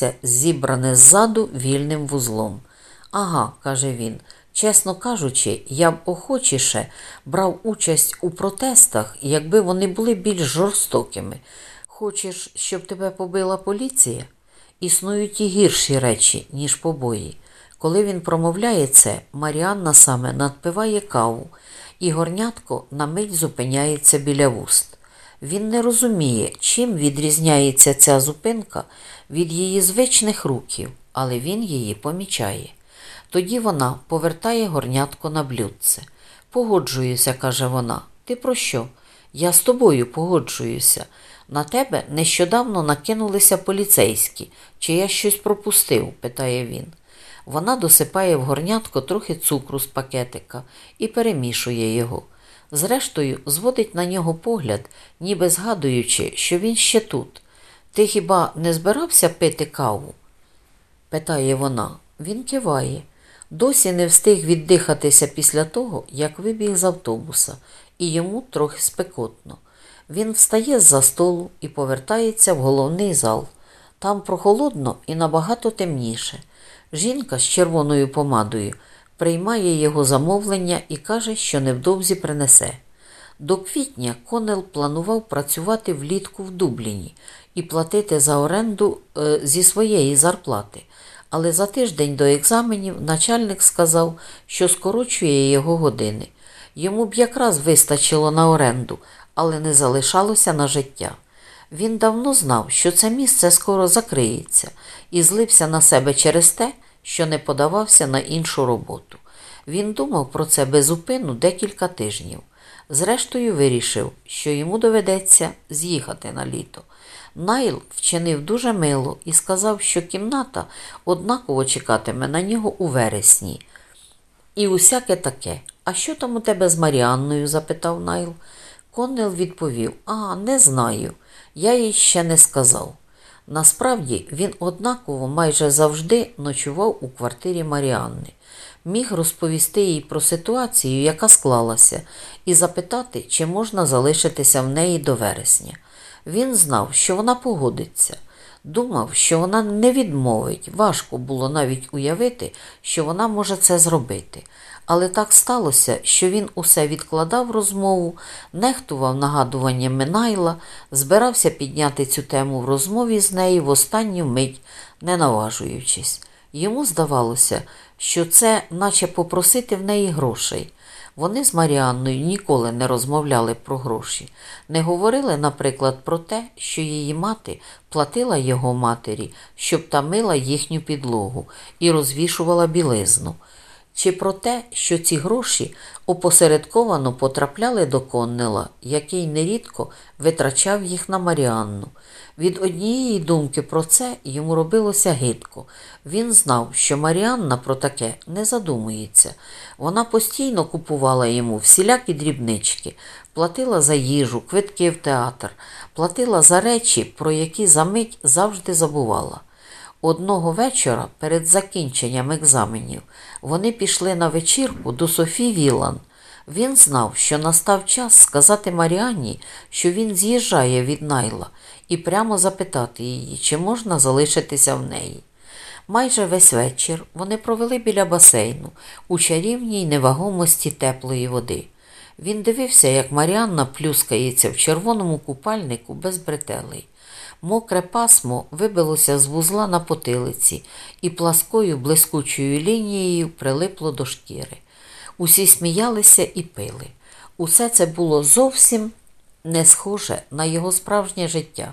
волосся зібране ззаду вільним вузлом. Ага, каже він. Чесно кажучи, я б охочіше брав участь у протестах, якби вони були більш жорстокими. Хочеш, щоб тебе побила поліція? Існують і гірші речі, ніж побої. Коли він промовляє це, Маріанна саме надпиває каву, і горнятко на мить зупиняється біля вуст. Він не розуміє, чим відрізняється ця зупинка від її звичних руків, але він її помічає. Тоді вона повертає горнятко на блюдце. Погоджуюся, каже вона. Ти про що? Я з тобою погоджуюся. На тебе нещодавно накинулися поліцейські. Чи я щось пропустив? питає він. Вона досипає в горнятко трохи цукру з пакетика і перемішує його. Зрештою, зводить на нього погляд, ніби згадуючи, що він ще тут. Ти хіба не збирався пити каву? питає вона. Він киває. Досі не встиг віддихатися після того, як вибіг з автобуса, і йому трохи спекотно. Він встає з-за столу і повертається в головний зал. Там прохолодно і набагато темніше. Жінка з червоною помадою приймає його замовлення і каже, що невдовзі принесе. До квітня Конел планував працювати влітку в Дубліні і платити за оренду е, зі своєї зарплати. Але за тиждень до екзаменів начальник сказав, що скорочує його години. Йому б якраз вистачило на оренду, але не залишалося на життя. Він давно знав, що це місце скоро закриється, і злився на себе через те, що не подавався на іншу роботу. Він думав про це безупину декілька тижнів. Зрештою, вирішив, що йому доведеться з'їхати на літо. Найл вчинив дуже мило і сказав, що кімната однаково чекатиме на нього у вересні. І усяке таке. А що там у тебе з Маріанною? запитав Найл. Коннел відповів: А, не знаю. Я їй ще не сказав. Насправді він однаково майже завжди ночував у квартирі Маріанни. Міг розповісти їй про ситуацію, яка склалася, і запитати, чи можна залишитися в неї до вересня. Він знав, що вона погодиться. Думав, що вона не відмовить. Важко було навіть уявити, що вона може це зробити. Але так сталося, що він усе відкладав розмову, нехтував нагадуваннями Найла, збирався підняти цю тему в розмові з нею в останню мить, не наважуючись. Йому здавалося, що це наче попросити в неї грошей. Вони з Маріанною ніколи не розмовляли про гроші, не говорили, наприклад, про те, що її мати платила його матері, щоб та мила їхню підлогу і розвішувала білизну, чи про те, що ці гроші опосередковано потрапляли до Коннела, який нерідко витрачав їх на Маріанну. Від однієї думки про це йому робилося гидко. Він знав, що Маріанна про таке не задумується. Вона постійно купувала йому всілякі дрібнички, платила за їжу, квитки в театр, платила за речі, про які за мить завжди забувала. Одного вечора перед закінченням екзаменів вони пішли на вечірку до Софі Вілан. Він знав, що настав час сказати Маріанні, що він з'їжджає від Найла, і прямо запитати її, чи можна залишитися в неї. Майже весь вечір вони провели біля басейну у чарівній невагомості теплої води. Він дивився, як Маріанна плюскається в червоному купальнику без бретелей. Мокре пасмо вибилося з вузла на потилиці і пласкою блискучою лінією прилипло до шкіри. Усі сміялися і пили. Усе це було зовсім не схоже на його справжнє життя.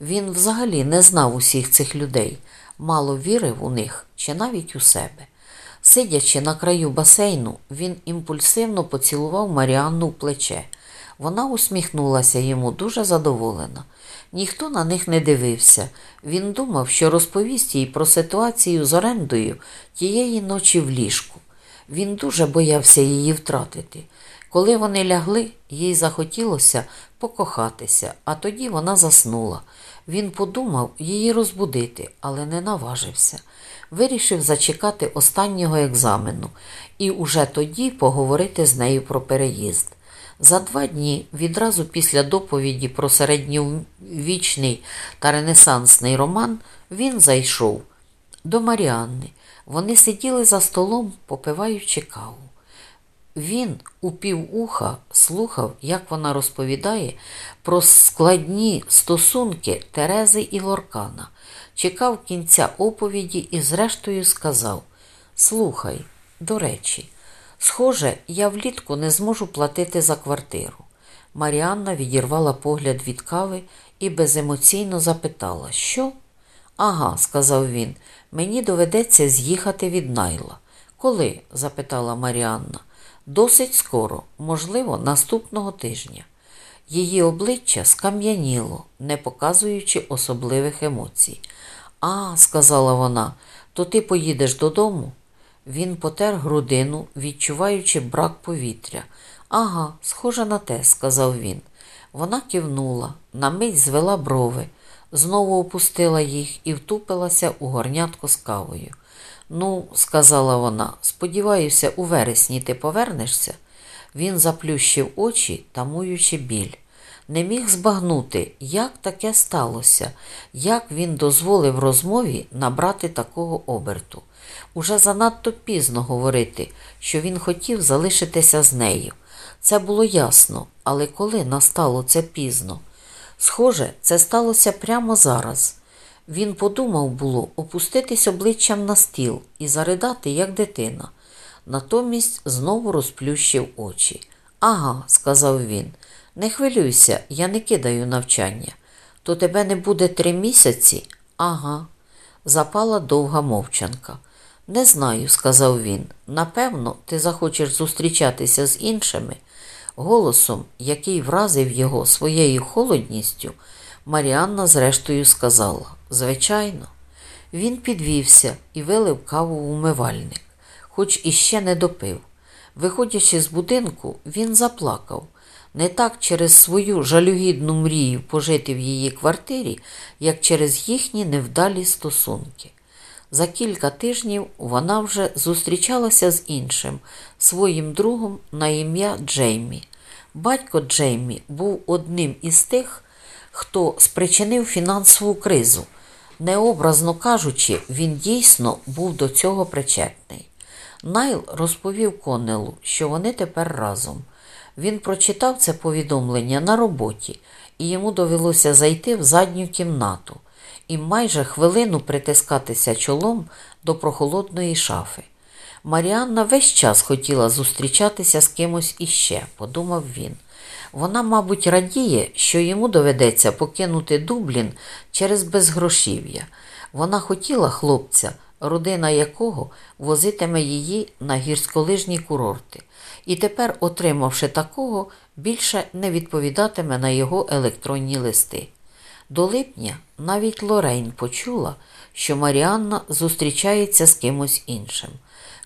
Він взагалі не знав усіх цих людей, мало вірив у них чи навіть у себе. Сидячи на краю басейну, він імпульсивно поцілував Маріанну в плече. Вона усміхнулася йому дуже задоволена. Ніхто на них не дивився. Він думав, що розповість їй про ситуацію з орендою тієї ночі в ліжку. Він дуже боявся її втратити. Коли вони лягли, їй захотілося покохатися, а тоді вона заснула. Він подумав її розбудити, але не наважився. Вирішив зачекати останнього екзамену і уже тоді поговорити з нею про переїзд. За два дні, відразу після доповіді про середньовічний та ренесансний роман, Він зайшов до Маріанни. Вони сиділи за столом, попиваючи каву. Він у півуха слухав, як вона розповідає про складні стосунки Терези і Лоркана, чекав кінця оповіді і, зрештою, сказав: Слухай, до речі, схоже, я влітку не зможу платити за квартиру. Маріанна відірвала погляд від кави і беземоційно запитала, що? Ага, сказав він, мені доведеться з'їхати від Найла. Коли? запитала Маріанна. Досить скоро, можливо, наступного тижня. Її обличчя скам'яніло, не показуючи особливих емоцій. А, сказала вона, то ти поїдеш додому? Він потер грудину, відчуваючи брак повітря. Ага, схоже на те, сказав він. Вона кивнула, на мить звела брови, знову опустила їх і втупилася у горнятку з кавою. Ну, сказала вона, сподіваюся, у вересні ти повернешся. Він заплющив очі, тамуючи біль. Не міг збагнути, як таке сталося, як він дозволив розмові набрати такого оберту. Уже занадто пізно говорити, що він хотів залишитися з нею. Це було ясно, але коли настало це пізно? Схоже, це сталося прямо зараз. Він подумав було опуститись обличчям на стіл і заридати, як дитина. Натомість знову розплющив очі. Ага, сказав він, не хвилюйся, я не кидаю навчання. То тебе не буде три місяці? Ага. Запала довга мовчанка. Не знаю, сказав він. Напевно, ти захочеш зустрічатися з іншими. Голосом, який вразив його своєю холодністю, Маріанна зрештою сказала Звичайно. Він підвівся і вилив каву в умивальник, хоч іще не допив. Виходячи з будинку, він заплакав не так через свою жалюгідну мрію пожити в її квартирі, як через їхні невдалі стосунки. За кілька тижнів вона вже зустрічалася з іншим, своїм другом на ім'я Джеймі. Батько Джеймі був одним із тих, хто спричинив фінансову кризу. Необразно кажучи, він дійсно був до цього причетний. Найл розповів Коннелу, що вони тепер разом. Він прочитав це повідомлення на роботі, і йому довелося зайти в задню кімнату і майже хвилину притискатися чолом до прохолодної шафи. Маріанна весь час хотіла зустрічатися з кимось іще, подумав він. Вона, мабуть, радіє, що йому доведеться покинути Дублін через безгрошів'я. Вона хотіла хлопця, родина якого возитиме її на гірськолижні курорти, і тепер, отримавши такого, більше не відповідатиме на його електронні листи. До липня навіть Лорейн почула, що Маріанна зустрічається з кимось іншим.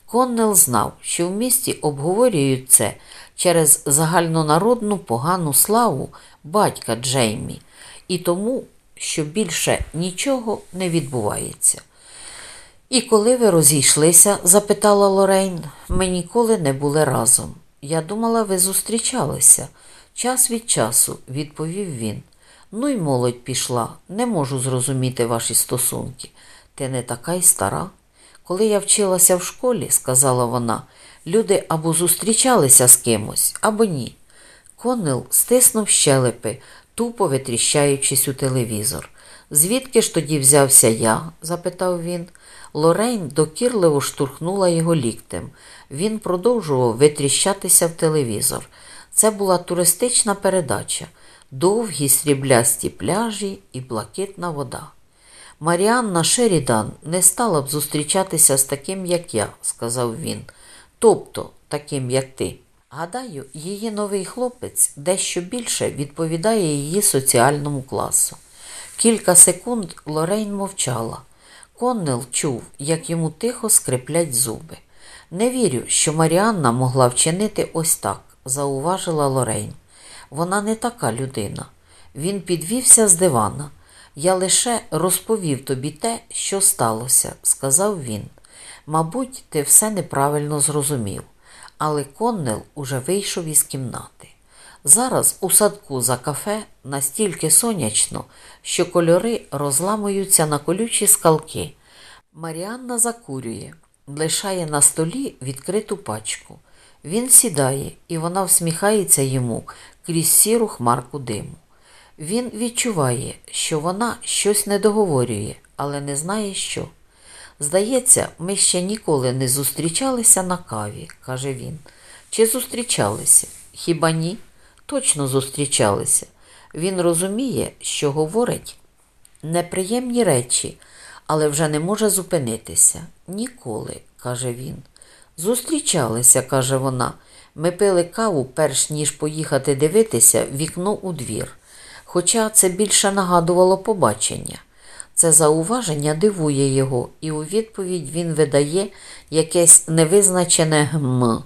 Коннел знав, що в місті обговорюють це через загальнонародну погану славу батька Джеймі і тому, що більше нічого не відбувається. І коли ви розійшлися? запитала Лорейн, ми ніколи не були разом. Я думала, ви зустрічалися. Час від часу, відповів він. Ну й молодь пішла, не можу зрозуміти ваші стосунки. Ти не така й стара. Коли я вчилася в школі, сказала вона, люди або зустрічалися з кимось, або ні. Коннел стиснув щелепи, тупо витріщаючись у телевізор. Звідки ж тоді взявся я? запитав він. Лорейн докірливо штурхнула його ліктем. Він продовжував витріщатися в телевізор. Це була туристична передача, довгі сріблясті пляжі і блакитна вода. Маріанна Шерідан не стала б зустрічатися з таким, як я, сказав він, тобто таким, як ти. Гадаю, її новий хлопець дещо більше відповідає її соціальному класу. Кілька секунд Лорейн мовчала. Коннел чув, як йому тихо скриплять зуби. Не вірю, що Маріанна могла вчинити ось так, зауважила Лорейн. Вона не така людина. Він підвівся з дивана. Я лише розповів тобі те, що сталося, сказав він. Мабуть, ти все неправильно зрозумів, але Коннел уже вийшов із кімнати. Зараз у садку за кафе настільки сонячно, що кольори розламуються на колючі скалки. Маріанна закурює, лишає на столі відкриту пачку. Він сідає, і вона всміхається йому крізь сіру хмарку диму. Він відчуває, що вона щось не договорює, але не знає що. Здається, ми ще ніколи не зустрічалися на каві, каже він. Чи зустрічалися? Хіба ні? Точно зустрічалися. Він розуміє, що говорить неприємні речі, але вже не може зупинитися. Ніколи, каже він. Зустрічалися, каже вона. Ми пили каву, перш ніж поїхати дивитися вікно у двір. Хоча це більше нагадувало побачення. Це зауваження дивує його, і у відповідь він видає якесь невизначене гм.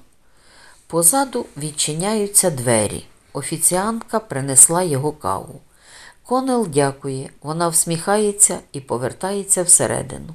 Позаду відчиняються двері. Офіціантка принесла його каву. Конел дякує, вона всміхається і повертається всередину.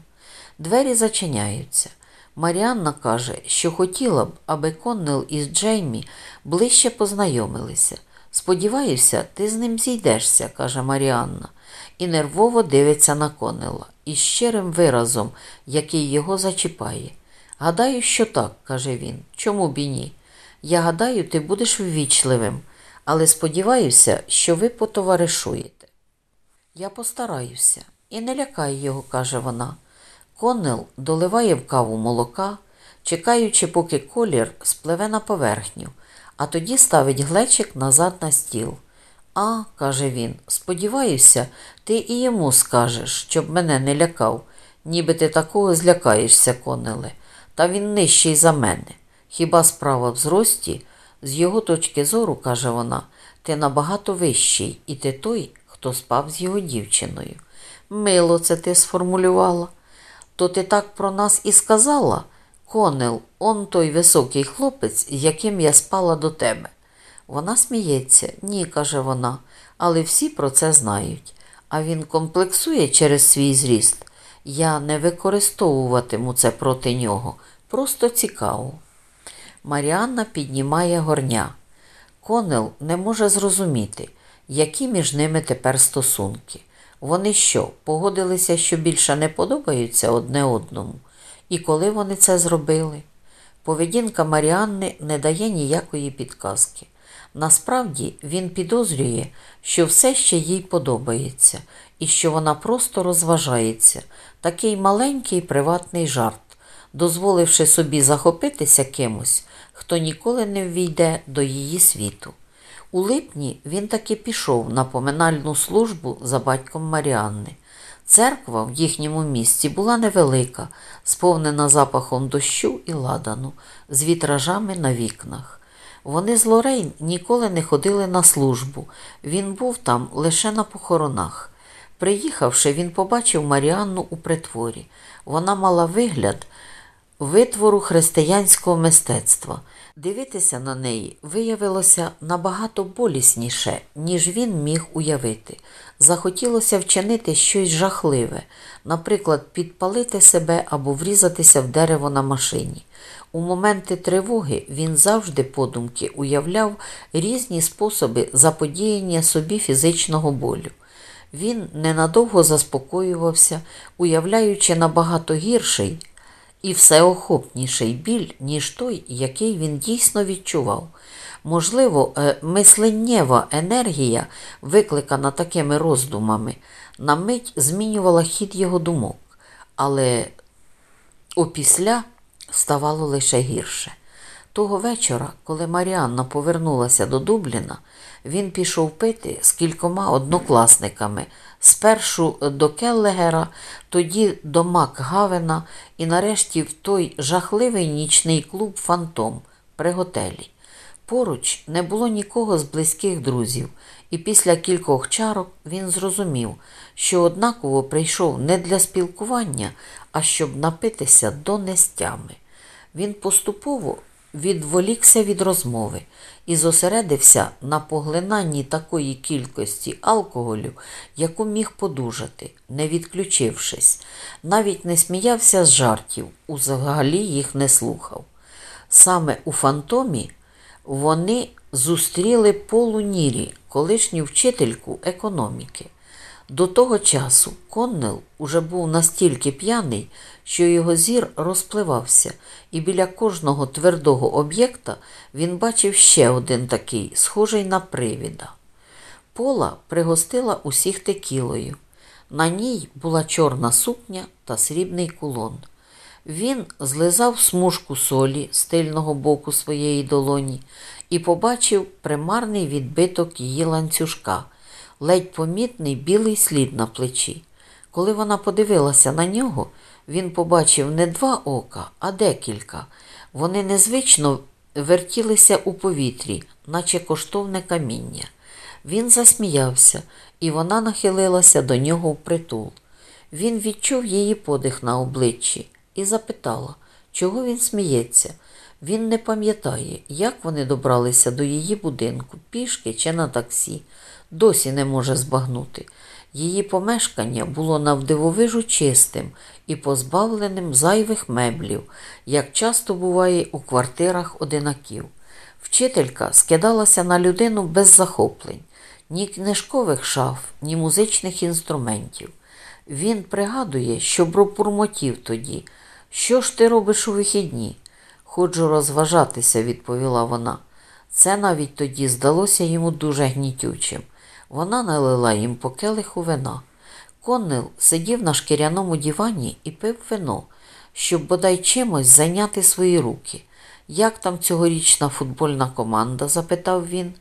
Двері зачиняються. Маріанна каже, що хотіла б, аби Коннел із Джеймі ближче познайомилися. Сподіваюся, ти з ним зійдешся, каже Маріанна, і нервово дивиться на Коннела із щирим виразом, який його зачіпає. Гадаю, що так, каже він. Чому б і ні? Я гадаю, ти будеш ввічливим, але сподіваюся, що ви потоваришуєте. Я постараюся. І не лякай його, каже вона. Коннел доливає в каву молока, чекаючи, поки колір спливе на поверхню, а тоді ставить глечик назад на стіл. А, каже він, сподіваюся, ти і йому скажеш, щоб мене не лякав, ніби ти такого злякаєшся, Коннеле, та він нижчий за мене. Хіба справа в зрості? З його точки зору, каже вона, ти набагато вищий, і ти той, хто спав з його дівчиною. Мило це ти сформулювала. То ти так про нас і сказала? Конел, он той високий хлопець, яким я спала до тебе. Вона сміється, ні, каже вона, але всі про це знають. А він комплексує через свій зріст. Я не використовуватиму це проти нього. Просто цікаво. Маріанна піднімає горня. Конел не може зрозуміти, які між ними тепер стосунки. Вони що, погодилися, що більше не подобаються одне одному? І коли вони це зробили? Поведінка Маріанни не дає ніякої підказки. Насправді він підозрює, що все ще їй подобається, і що вона просто розважається, такий маленький приватний жарт, дозволивши собі захопитися кимось, хто ніколи не ввійде до її світу. У липні він таки пішов на поминальну службу за батьком Маріанни. Церква в їхньому місті була невелика, сповнена запахом дощу і ладану, з вітражами на вікнах. Вони з Лорейн ніколи не ходили на службу, він був там лише на похоронах. Приїхавши, він побачив Маріанну у притворі. Вона мала вигляд витвору християнського мистецтва. Дивитися на неї виявилося набагато болісніше, ніж він міг уявити. Захотілося вчинити щось жахливе, наприклад, підпалити себе або врізатися в дерево на машині. У моменти тривоги він завжди подумки уявляв різні способи заподіяння собі фізичного болю. Він ненадовго заспокоювався, уявляючи набагато гірший і всеохопніший біль, ніж той, який він дійсно відчував. Можливо, е, мисленнєва енергія, викликана такими роздумами, на мить змінювала хід його думок, але опісля ставало лише гірше. Того вечора, коли Маріанна повернулася до Дубліна, він пішов пити з кількома однокласниками, спершу до Келлегера, тоді до Макгавена і нарешті в той жахливий нічний клуб Фантом при готелі. Поруч не було нікого з близьких друзів, і після кількох чарок він зрозумів, що однаково прийшов не для спілкування, а щоб напитися до нестями. Він поступово відволікся від розмови і зосередився на поглинанні такої кількості алкоголю, яку міг подужати, не відключившись, навіть не сміявся з жартів, взагалі їх не слухав. Саме у фантомі вони зустріли Полу Нірі, колишню вчительку економіки. До того часу Коннел уже був настільки п'яний, що його зір розпливався, і біля кожного твердого об'єкта він бачив ще один такий, схожий на привіда. Пола пригостила усіх текілою. На ній була чорна сукня та срібний кулон. Він злизав смужку солі з тильного боку своєї долоні і побачив примарний відбиток її ланцюжка, ледь помітний білий слід на плечі. Коли вона подивилася на нього, він побачив не два ока, а декілька. Вони незвично вертілися у повітрі, наче коштовне каміння. Він засміявся, і вона нахилилася до нього впритул. Він відчув її подих на обличчі і запитала, чого він сміється. Він не пам'ятає, як вони добралися до її будинку, пішки чи на таксі, досі не може збагнути. Її помешкання було навдивовижу чистим і позбавленим зайвих меблів, як часто буває у квартирах одинаків. Вчителька скидалася на людину без захоплень, ні книжкових шаф, ні музичних інструментів. Він пригадує, що пробурмотів тоді. Що ж ти робиш у вихідні? Ходжу розважатися, відповіла вона. Це навіть тоді здалося йому дуже гнітючим. Вона налила їм по келиху вина. Коннел сидів на шкіряному дивані і пив вино, щоб бодай чимось зайняти свої руки. Як там цьогорічна футбольна команда? запитав він.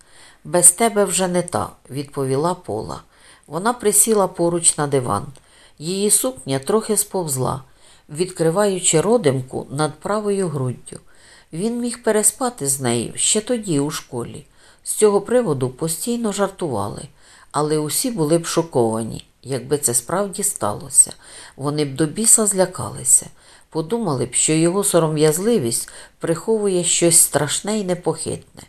Без тебе вже не та, відповіла Пола. Вона присіла поруч на диван. Її сукня трохи сповзла, відкриваючи родимку над правою груддю. Він міг переспати з нею ще тоді у школі. З цього приводу постійно жартували, але усі були б шоковані, якби це справді сталося. Вони б до біса злякалися, подумали б, що його сором'язливість приховує щось страшне і непохитне.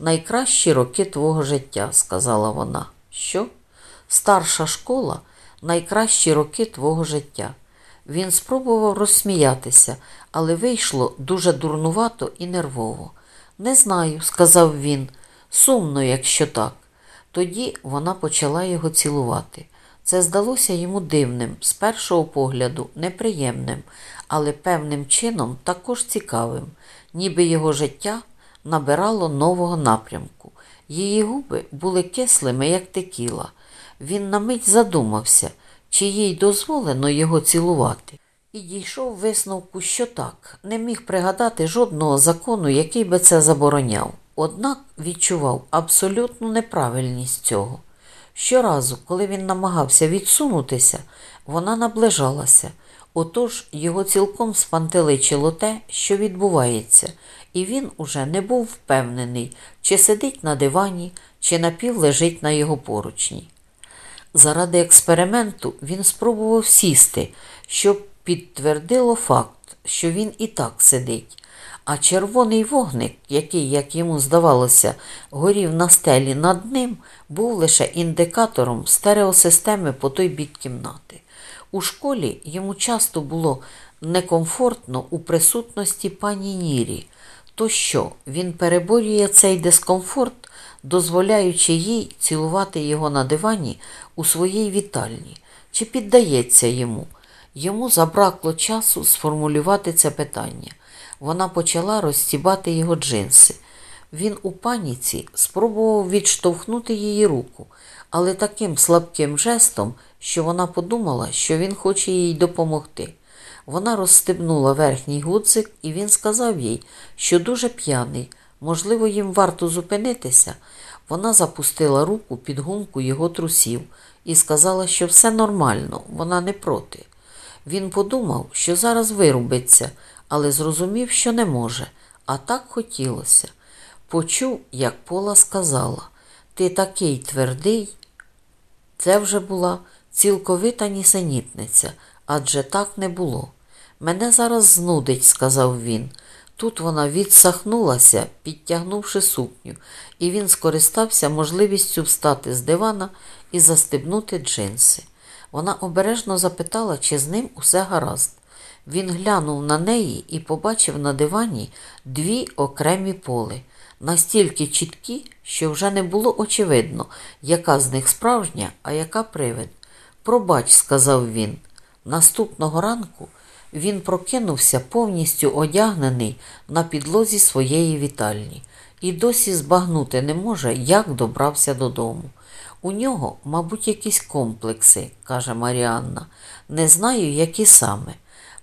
Найкращі роки твого життя, сказала вона. Що? Старша школа найкращі роки твого життя. Він спробував розсміятися, але вийшло дуже дурнувато і нервово. Не знаю, сказав він. Сумно, якщо так. Тоді вона почала його цілувати. Це здалося йому дивним, з першого погляду, неприємним, але певним чином також цікавим, ніби його життя набирало нового напрямку. Її губи були кислими, як текіла. Він на мить задумався, чи їй дозволено його цілувати, і дійшов висновку, що так, не міг пригадати жодного закону, який би це забороняв. Однак відчував абсолютну неправильність цього. Щоразу, коли він намагався відсунутися, вона наближалася. Отож його цілком спантеличило те, що відбувається, і він уже не був впевнений, чи сидить на дивані, чи напів лежить на його поручні. Заради експерименту він спробував сісти, щоб підтвердило факт, що він і так сидить. А червоний вогник, який, як йому здавалося, горів на стелі над ним, був лише індикатором стереосистеми по той бік кімнати. У школі йому часто було некомфортно у присутності пані Нірі. То що, він переборює цей дискомфорт, дозволяючи їй цілувати його на дивані у своїй вітальні, чи піддається йому? Йому забракло часу сформулювати це питання. Вона почала розстібати його джинси. Він у паніці спробував відштовхнути її руку, але таким слабким жестом, що вона подумала, що він хоче їй допомогти. Вона розстебнула верхній гудзик, і він сказав їй, що дуже п'яний, можливо, їм варто зупинитися. Вона запустила руку під гумку його трусів і сказала, що все нормально, вона не проти. Він подумав, що зараз вирубиться, але зрозумів, що не може, а так хотілося. Почув, як Пола сказала Ти такий твердий. Це вже була цілковита нісенітниця, адже так не було. Мене зараз знудить, сказав він. Тут вона відсахнулася, підтягнувши сукню, і він скористався можливістю встати з дивана і застебнути джинси. Вона обережно запитала, чи з ним усе гаразд. Він глянув на неї і побачив на дивані дві окремі поли. настільки чіткі, що вже не було очевидно, яка з них справжня, а яка привид. Пробач, сказав він. Наступного ранку він прокинувся повністю одягнений на підлозі своєї вітальні і досі збагнути не може, як добрався додому. У нього, мабуть, якісь комплекси, каже Маріанна. Не знаю, які саме.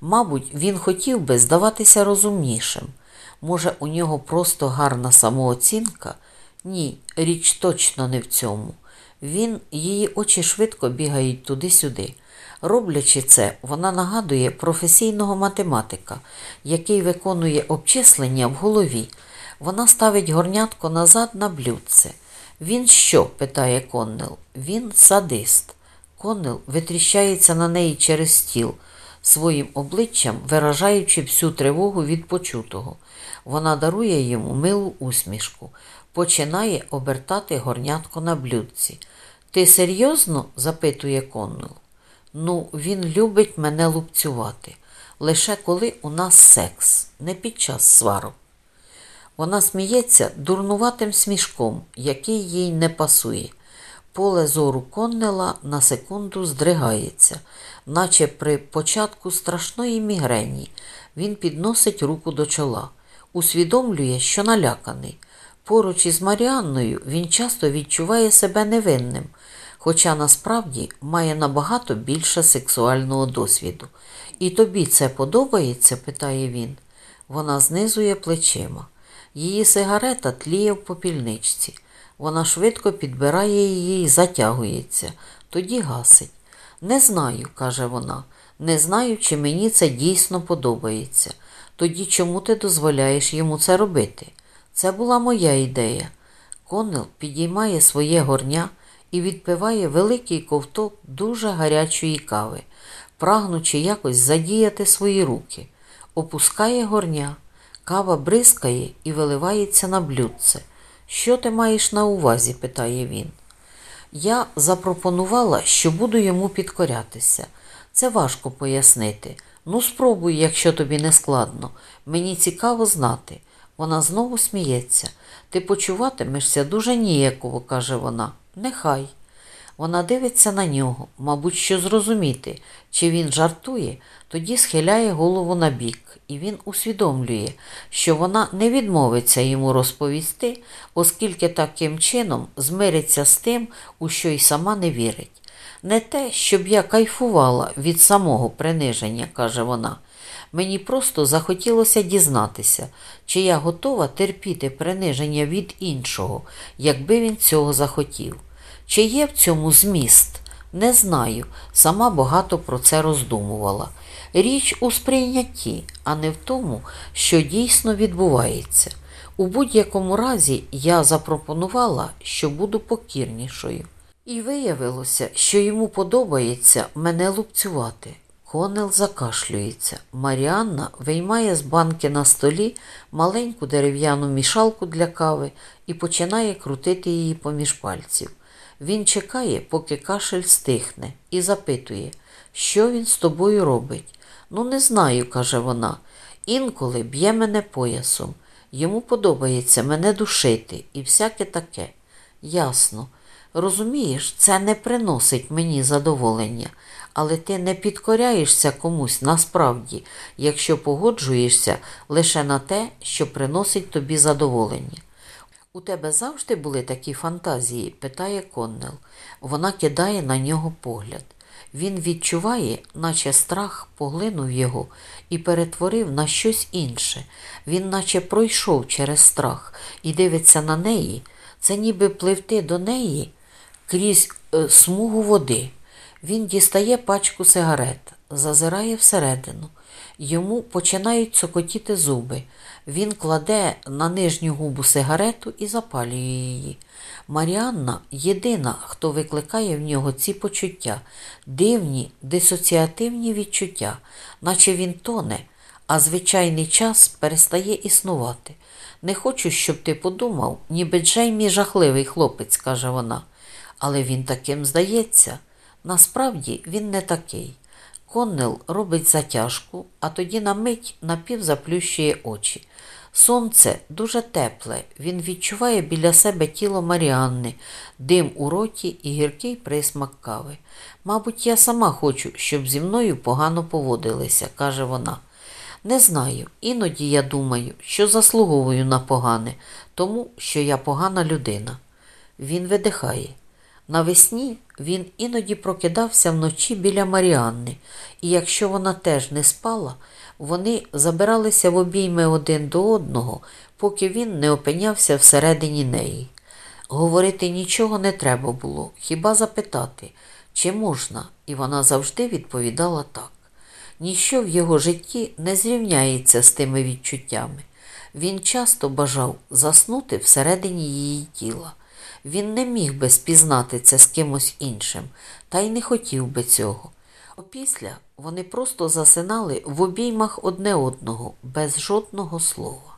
Мабуть, він хотів би здаватися розумнішим. Може, у нього просто гарна самооцінка? Ні, річ точно не в цьому. Він, її очі швидко бігають туди-сюди. Роблячи це, вона нагадує професійного математика, який виконує обчислення в голові. Вона ставить горнятко назад на блюдце. Він що? питає Коннел. Він садист. Коннел витріщається на неї через стіл, своїм обличчям виражаючи всю тривогу від почутого. Вона дарує йому милу усмішку, починає обертати горнятко на блюдці. Ти серйозно? запитує Коннел. Ну, він любить мене лупцювати. Лише коли у нас секс, не під час сварок. Вона сміється дурнуватим смішком, який їй не пасує. Поле зору Коннела на секунду здригається, наче при початку страшної мігрені. Він підносить руку до чола, усвідомлює, що наляканий. Поруч із Маріанною він часто відчуває себе невинним, хоча насправді має набагато більше сексуального досвіду. І тобі це подобається? питає він. Вона знизує плечима. Її сигарета тліє в попільничці. Вона швидко підбирає її і затягується, тоді гасить. Не знаю, каже вона, не знаю, чи мені це дійсно подобається. Тоді чому ти дозволяєш йому це робити? Це була моя ідея. Конел підіймає своє горня і відпиває великий ковток дуже гарячої кави, прагнучи якось задіяти свої руки, опускає горня. Кава бризкає і виливається на блюдце. Що ти маєш на увазі? питає він. Я запропонувала, що буду йому підкорятися. Це важко пояснити. Ну, спробуй, якщо тобі не складно. Мені цікаво знати. Вона знову сміється. Ти почуватимешся дуже ніяково, каже вона. Нехай. Вона дивиться на нього, мабуть, що зрозуміти, чи він жартує, тоді схиляє голову на бік, і він усвідомлює, що вона не відмовиться йому розповісти, оскільки таким чином змириться з тим, у що й сама не вірить. Не те, щоб я кайфувала від самого приниження, каже вона. Мені просто захотілося дізнатися, чи я готова терпіти приниження від іншого, якби він цього захотів. Чи є в цьому зміст? Не знаю, сама багато про це роздумувала. Річ у сприйнятті, а не в тому, що дійсно відбувається. У будь-якому разі я запропонувала, що буду покірнішою. І виявилося, що йому подобається мене лупцювати. Конел закашлюється. Маріанна виймає з банки на столі маленьку дерев'яну мішалку для кави і починає крутити її поміж пальців. Він чекає, поки кашель стихне, і запитує, що він з тобою робить. Ну, не знаю, каже вона. Інколи б'є мене поясом. Йому подобається мене душити і всяке таке. Ясно. Розумієш, це не приносить мені задоволення, але ти не підкоряєшся комусь насправді, якщо погоджуєшся лише на те, що приносить тобі задоволення. У тебе завжди були такі фантазії? питає Коннел. Вона кидає на нього погляд. Він відчуває, наче страх поглинув його і перетворив на щось інше. Він наче пройшов через страх і дивиться на неї. Це ніби пливти до неї крізь е, смугу води. Він дістає пачку сигарет, зазирає всередину. Йому починають цокотіти зуби. Він кладе на нижню губу сигарету і запалює її. Маріанна єдина, хто викликає в нього ці почуття, дивні, дисоціативні відчуття, наче він тоне, а звичайний час перестає існувати. Не хочу, щоб ти подумав, ніби Джеймі жахливий хлопець, каже вона. Але він таким здається. Насправді він не такий. Коннел робить затяжку, а тоді на мить напівзаплющує очі. Сонце дуже тепле, він відчуває біля себе тіло Маріанни, дим у роті і гіркий присмак кави. Мабуть, я сама хочу, щоб зі мною погано поводилися, каже вона. Не знаю, іноді я думаю, що заслуговую на погане, тому що я погана людина. Він видихає. Навесні він іноді прокидався вночі біля Маріанни, і якщо вона теж не спала, вони забиралися в обійми один до одного, поки він не опинявся всередині неї. Говорити нічого не треба було, хіба запитати, чи можна, і вона завжди відповідала так. Ніщо в його житті не зрівняється з тими відчуттями. Він часто бажав заснути всередині її тіла. Він не міг би спізнати це з кимось іншим, та й не хотів би цього. Опісля вони просто засинали в обіймах одне одного, без жодного слова.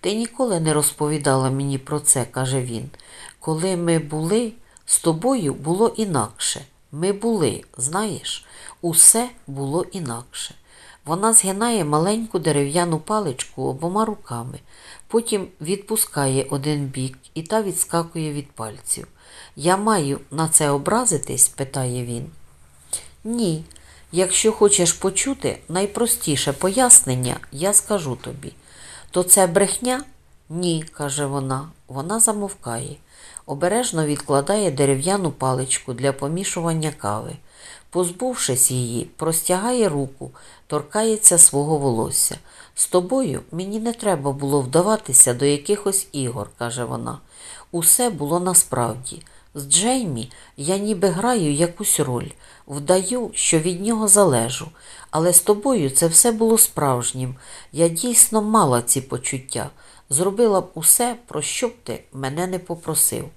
Ти ніколи не розповідала мені про це, каже він. Коли ми були, з тобою було інакше. Ми були, знаєш, усе було інакше. Вона згинає маленьку дерев'яну паличку обома руками, потім відпускає один бік і та відскакує від пальців. Я маю на це образитись? питає він. Ні. Якщо хочеш почути найпростіше пояснення, я скажу тобі. То це брехня? Ні, каже вона. Вона замовкає. Обережно відкладає дерев'яну паличку для помішування кави. Позбувшись її, простягає руку, торкається свого волосся. З тобою мені не треба було вдаватися до якихось ігор, каже вона. Усе було насправді. З Джеймі я ніби граю якусь роль, вдаю, що від нього залежу, але з тобою це все було справжнім. Я дійсно мала ці почуття, зробила б усе, про що б ти мене не попросив.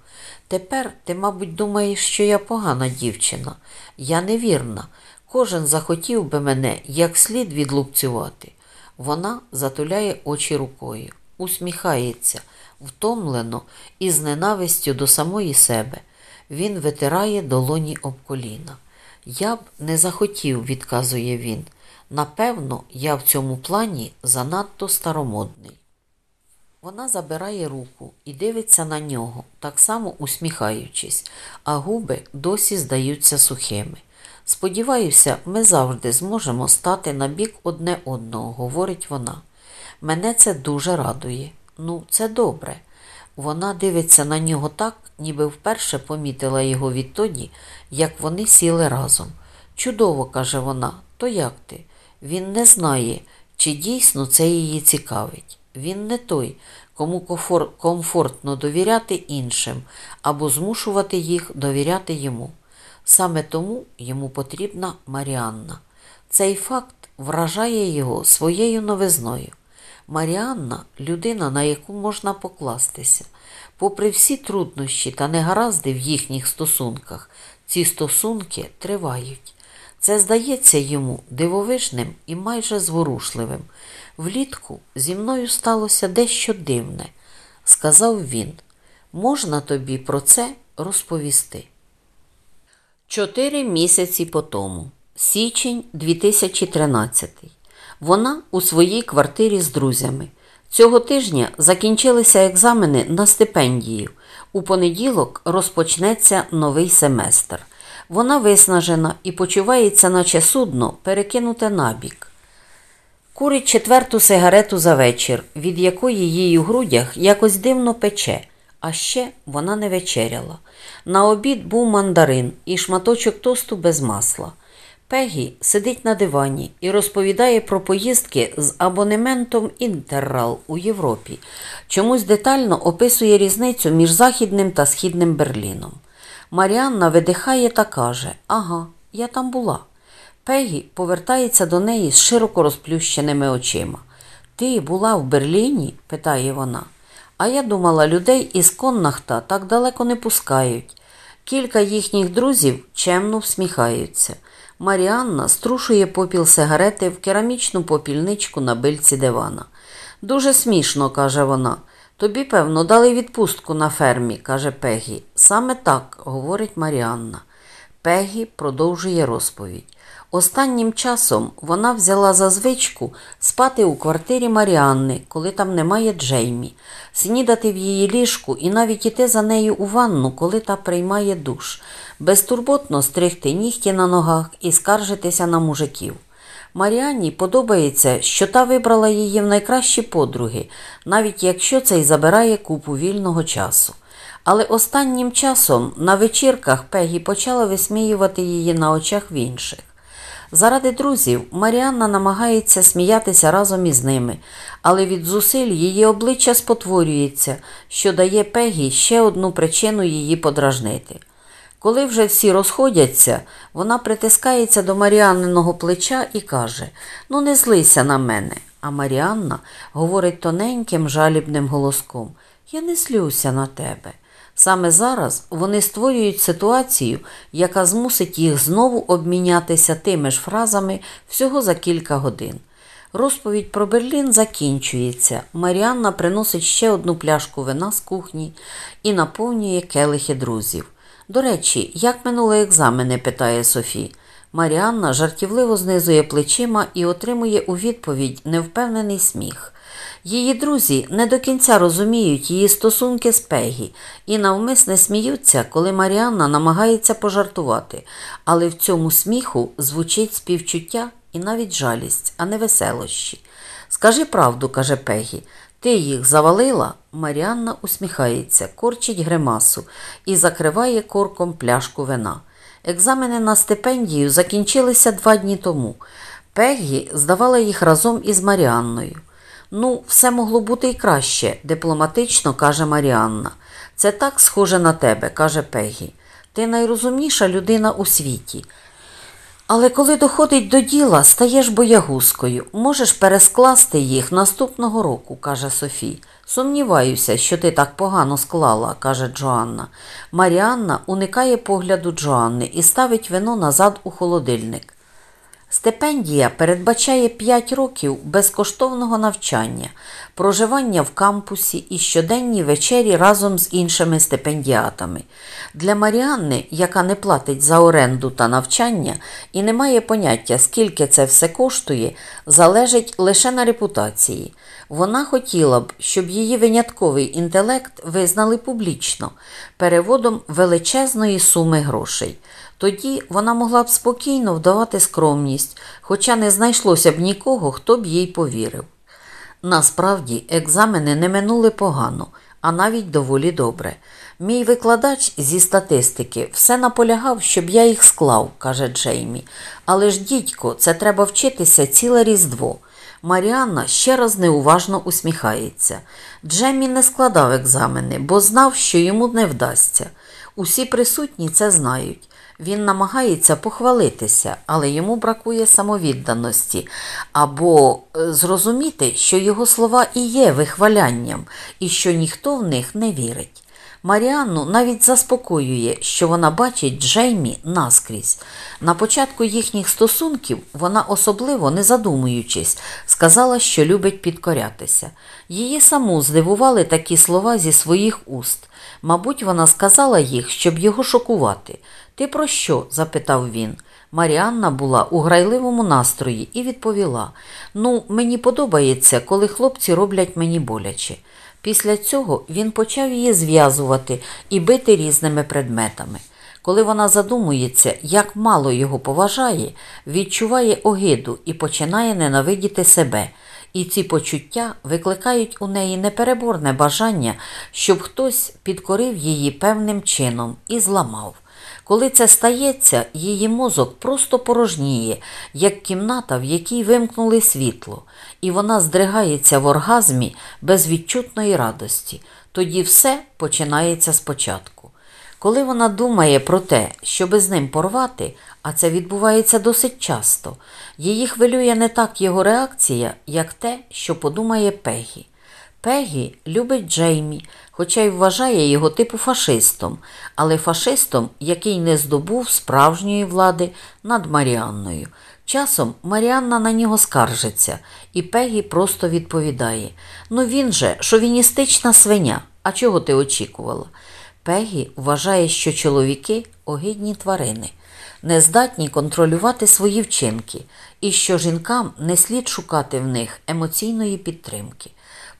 Тепер ти, мабуть, думаєш, що я погана дівчина. Я невірна. Кожен захотів би мене як слід відлупцювати. Вона затуляє очі рукою, усміхається, втомлено і з ненавистю до самої себе. Він витирає долоні об коліна. Я б не захотів, відказує він. Напевно, я в цьому плані занадто старомодний. Вона забирає руку і дивиться на нього, так само усміхаючись, а губи досі здаються сухими. Сподіваюся, ми завжди зможемо стати на бік одне одного, говорить вона. Мене це дуже радує. Ну, це добре. Вона дивиться на нього так, ніби вперше помітила його відтоді, як вони сіли разом. Чудово, каже вона, то як ти? Він не знає, чи дійсно це її цікавить. Він не той, кому комфортно довіряти іншим або змушувати їх довіряти йому. Саме тому йому потрібна Маріанна. Цей факт вражає його своєю новизною. Маріанна людина, на яку можна покластися. Попри всі труднощі та негаразди в їхніх стосунках, ці стосунки тривають. Це здається йому дивовижним і майже зворушливим. Влітку зі мною сталося дещо дивне, сказав він. Можна тобі про це розповісти? Чотири місяці по тому, січень 2013. Вона у своїй квартирі з друзями. Цього тижня закінчилися екзамени на стипендію. У понеділок розпочнеться новий семестр. Вона виснажена і почувається, наче судно, перекинуте набік. Курить четверту сигарету за вечір, від якої її у грудях якось дивно пече, а ще вона не вечеряла. На обід був мандарин і шматочок тосту без масла. Пегі сидить на дивані і розповідає про поїздки з абонементом Інтеррал у Європі. Чомусь детально описує різницю між Західним та Східним Берліном. Маріанна видихає та каже: Ага, я там була. Пегі повертається до неї з широко розплющеними очима. Ти була в Берліні? питає вона. А я думала, людей із Коннахта так далеко не пускають. Кілька їхніх друзів чемно всміхаються. Маріанна струшує попіл сигарети в керамічну попільничку на бильці дивана. Дуже смішно, каже вона. Тобі, певно, дали відпустку на фермі, каже Пегі. Саме так, говорить Маріанна. Пегі продовжує розповідь. Останнім часом вона взяла за звичку спати у квартирі Маріанни, коли там немає Джеймі, снідати в її ліжку і навіть іти за нею у ванну, коли та приймає душ, безтурботно стригти нігті на ногах і скаржитися на мужиків. Маріанні подобається, що та вибрала її в найкращі подруги, навіть якщо це й забирає купу вільного часу. Але останнім часом на вечірках Пегі почала висміювати її на очах в інших. Заради друзів Маріанна намагається сміятися разом із ними, але від зусиль її обличчя спотворюється, що дає Пегі ще одну причину її подражнити. Коли вже всі розходяться, вона притискається до Маріанниного плеча і каже: Ну, не злися на мене. А Маріанна говорить тоненьким, жалібним голоском: Я не злюся на тебе. Саме зараз вони створюють ситуацію, яка змусить їх знову обмінятися тими ж фразами всього за кілька годин. Розповідь про Берлін закінчується. Маріанна приносить ще одну пляшку вина з кухні і наповнює келихи друзів. До речі, як минули екзамени? питає Софі. Маріанна жартівливо знизує плечима і отримує у відповідь невпевнений сміх. Її друзі не до кінця розуміють її стосунки з Пегі і навмисне сміються, коли Маріанна намагається пожартувати, але в цьому сміху звучить співчуття і навіть жалість, а не веселощі. Скажи правду, каже Пегі, ти їх завалила? Маріанна усміхається, корчить гримасу і закриває корком пляшку вина. Екзамени на стипендію закінчилися два дні тому. Пегі здавала їх разом із Маріанною. Ну, все могло бути і краще, дипломатично каже Маріанна. Це так схоже на тебе, каже Пегі. Ти найрозумніша людина у світі. Але коли доходить до діла, стаєш боягузкою, можеш перескласти їх наступного року, каже Софі. Сумніваюся, що ти так погано склала, каже Джоанна. Маріанна уникає погляду Джоанни і ставить вино назад у холодильник. Стипендія передбачає 5 років безкоштовного навчання, проживання в кампусі і щоденні вечері разом з іншими стипендіатами. Для Маріанни, яка не платить за оренду та навчання і не має поняття, скільки це все коштує, залежить лише на репутації. Вона хотіла б, щоб її винятковий інтелект визнали публічно, переводом величезної суми грошей. Тоді вона могла б спокійно вдавати скромність, хоча не знайшлося б нікого, хто б їй повірив. Насправді, екзамени не минули погано, а навіть доволі добре. Мій викладач зі статистики все наполягав, щоб я їх склав, каже Джеймі. Але ж, дідько, це треба вчитися ціле різдво. Маріанна ще раз неуважно усміхається. Джеммі не складав екзамени, бо знав, що йому не вдасться. Усі присутні це знають. Він намагається похвалитися, але йому бракує самовідданості або е, зрозуміти, що його слова і є вихвалянням, і що ніхто в них не вірить. Маріанну навіть заспокоює, що вона бачить Джеймі наскрізь. На початку їхніх стосунків вона, особливо не задумуючись, сказала, що любить підкорятися. Її саму здивували такі слова зі своїх уст. Мабуть, вона сказала їх, щоб його шокувати. Ти про що? запитав він. Маріанна була у грайливому настрої і відповіла: Ну, мені подобається, коли хлопці роблять мені боляче. Після цього він почав її зв'язувати і бити різними предметами. Коли вона задумується, як мало його поважає, відчуває огиду і починає ненавидіти себе. І ці почуття викликають у неї непереборне бажання, щоб хтось підкорив її певним чином і зламав. Коли це стається, її мозок просто порожніє, як кімната, в якій вимкнули світло, і вона здригається в оргазмі без відчутної радості. Тоді все починається спочатку. Коли вона думає про те, щоби з ним порвати, а це відбувається досить часто, її хвилює не так його реакція, як те, що подумає Пегі. Пегі любить Джеймі, хоча й вважає його типу фашистом, але фашистом, який не здобув справжньої влади над Маріанною. Часом Маріанна на нього скаржиться, і Пегі просто відповідає: Ну він же шовіністична свиня. А чого ти очікувала? Пегі вважає, що чоловіки огидні тварини. не здатні контролювати свої вчинки, і що жінкам не слід шукати в них емоційної підтримки.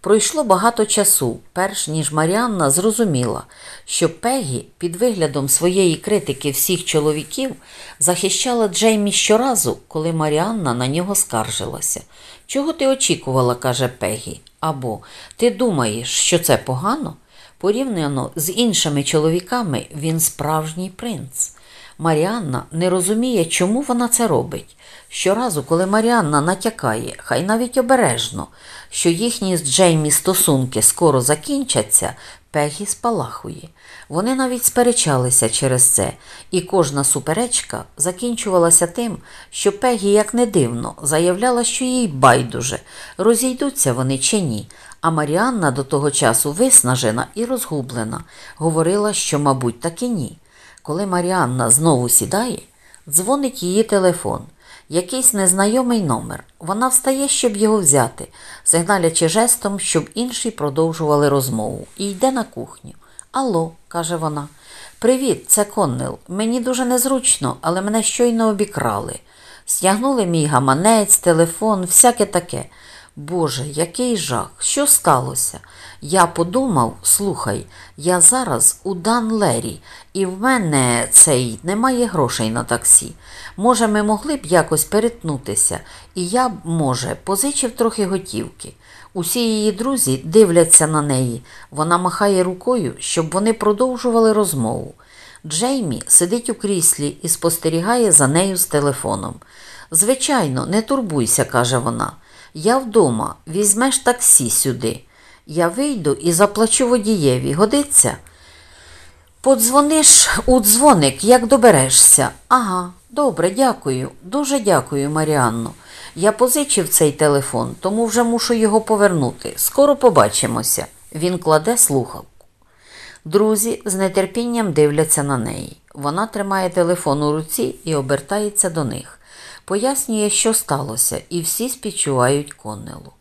Пройшло багато часу, перш ніж Маріанна зрозуміла, що Пегі під виглядом своєї критики всіх чоловіків захищала Джеймі щоразу, коли Маріанна на нього скаржилася. Чого ти очікувала, каже Пегі, або ти думаєш, що це погано? Порівняно з іншими чоловіками він справжній принц. Маріанна не розуміє, чому вона це робить. Щоразу, коли Маріанна натякає, хай навіть обережно, що їхні з Джеймі стосунки скоро закінчаться, Пегі спалахує. Вони навіть сперечалися через це, і кожна суперечка закінчувалася тим, що Пегі, як не дивно, заявляла, що їй байдуже, розійдуться вони чи ні. А Маріанна до того часу виснажена і розгублена, говорила, що, мабуть, таки ні. Коли Маріанна знову сідає, дзвонить її телефон, якийсь незнайомий номер. Вона встає, щоб його взяти, сигналячи жестом, щоб інші продовжували розмову, і йде на кухню. Алло, каже вона. Привіт, це Коннел. Мені дуже незручно, але мене щойно обікрали. Стягнули мій гаманець, телефон, всяке таке. Боже, який жах, що сталося? Я подумав, слухай, я зараз у Данлері, і в мене цей немає грошей на таксі. Може, ми могли б якось перетнутися, і я б, може, позичив трохи готівки. Усі її друзі дивляться на неї. Вона махає рукою, щоб вони продовжували розмову. Джеймі сидить у кріслі і спостерігає за нею з телефоном. Звичайно, не турбуйся, каже вона. Я вдома, візьмеш таксі сюди. Я вийду і заплачу водієві. Годиться? Подзвониш у дзвоник, як доберешся. Ага, добре, дякую. Дуже дякую, Маріанно. Я позичив цей телефон, тому вже мушу його повернути. Скоро побачимося. Він кладе слухавку. Друзі з нетерпінням дивляться на неї. Вона тримає телефон у руці і обертається до них. Пояснює, що сталося, і всі співчувають Коннелу.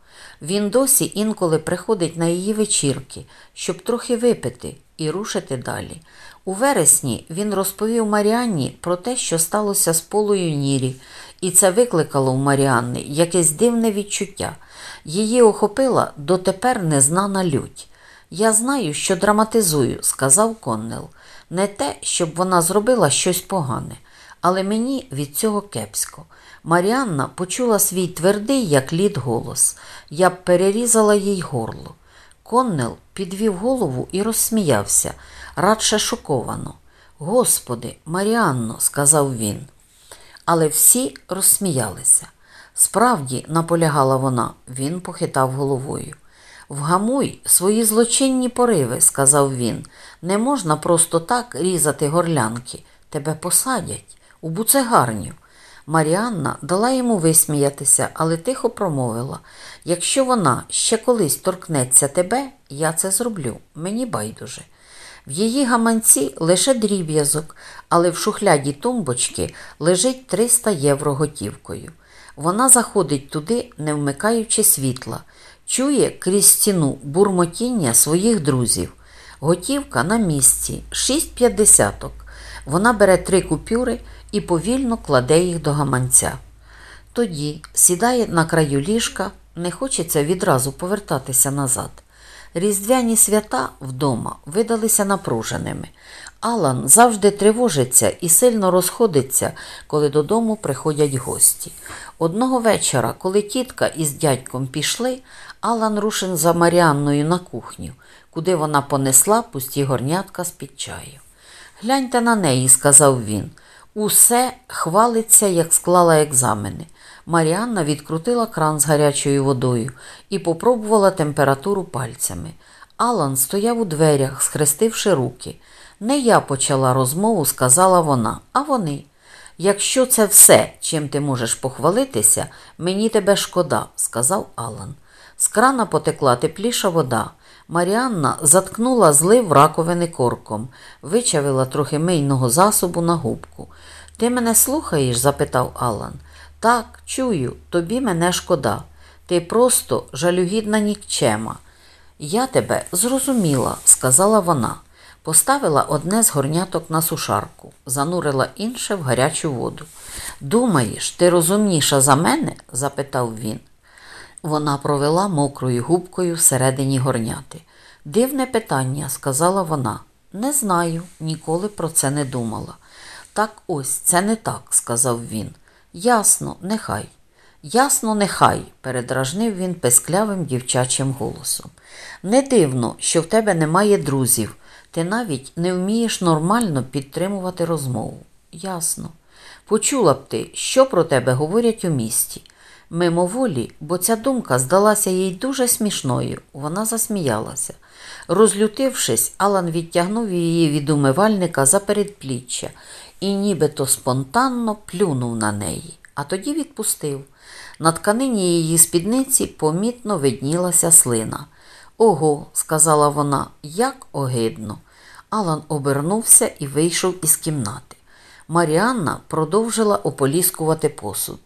Він досі інколи приходить на її вечірки, щоб трохи випити і рушити далі. У вересні він розповів Маріанні про те, що сталося з Полою Нірі, і це викликало у Маріанни якесь дивне відчуття. Її охопила дотепер незнана лють. Я знаю, що драматизую, сказав Коннел. Не те, щоб вона зробила щось погане, але мені від цього кепсько. Маріанна почула свій твердий, як лід голос. Я б перерізала їй горло. Коннел підвів голову і розсміявся, радше шоковано. Господи, Маріанно, сказав він. Але всі розсміялися. Справді, наполягала вона, він похитав головою. Вгамуй свої злочинні пориви, сказав він. Не можна просто так різати горлянки. Тебе посадять у буцегарню. Маріанна дала йому висміятися, але тихо промовила якщо вона ще колись торкнеться тебе, я це зроблю, мені байдуже. В її гаманці лише дріб'язок, але в шухляді тумбочки лежить 300 євро готівкою. Вона заходить туди, не вмикаючи світла, чує крізь стіну бурмотіння своїх друзів. Готівка на місці, шість п'ятдесяток. Вона бере три купюри і повільно кладе їх до гаманця. Тоді сідає на краю ліжка, не хочеться відразу повертатися назад. Різдвяні свята вдома видалися напруженими. Алан завжди тривожиться і сильно розходиться, коли додому приходять гості. Одного вечора, коли тітка із дядьком пішли, Алан рушив за Маріанною на кухню, куди вона понесла пусті горнятка з під чаю. Гляньте на неї, сказав він. Усе хвалиться, як склала екзамени. Маріанна відкрутила кран з гарячою водою і попробувала температуру пальцями. Алан стояв у дверях, схрестивши руки. Не я почала розмову, сказала вона, а вони. Якщо це все, чим ти можеш похвалитися, мені тебе шкода, сказав Алан. З крана потекла тепліша вода. Маріанна заткнула злив раковини корком, вичавила трохи мийного засобу на губку. Ти мене слухаєш? запитав Алан. Так, чую, тобі мене шкода. Ти просто жалюгідна нікчема. Я тебе зрозуміла, сказала вона. Поставила одне з горняток на сушарку, занурила інше в гарячу воду. Думаєш, ти розумніша за мене? запитав він. Вона провела мокрою губкою всередині горняти. Дивне питання, сказала вона. Не знаю, ніколи про це не думала. Так ось, це не так, сказав він. Ясно, нехай. Ясно, нехай, передражнив він песклявим дівчачим голосом. Не дивно, що в тебе немає друзів. Ти навіть не вмієш нормально підтримувати розмову. Ясно. Почула б ти, що про тебе говорять у місті. Мимоволі, бо ця думка здалася їй дуже смішною, вона засміялася. Розлютившись, Алан відтягнув її від умивальника за передпліччя і нібито спонтанно плюнув на неї, а тоді відпустив. На тканині її спідниці помітно виднілася слина. Ого, сказала вона, як огидно. Алан обернувся і вийшов із кімнати. Маріанна продовжила ополіскувати посуд.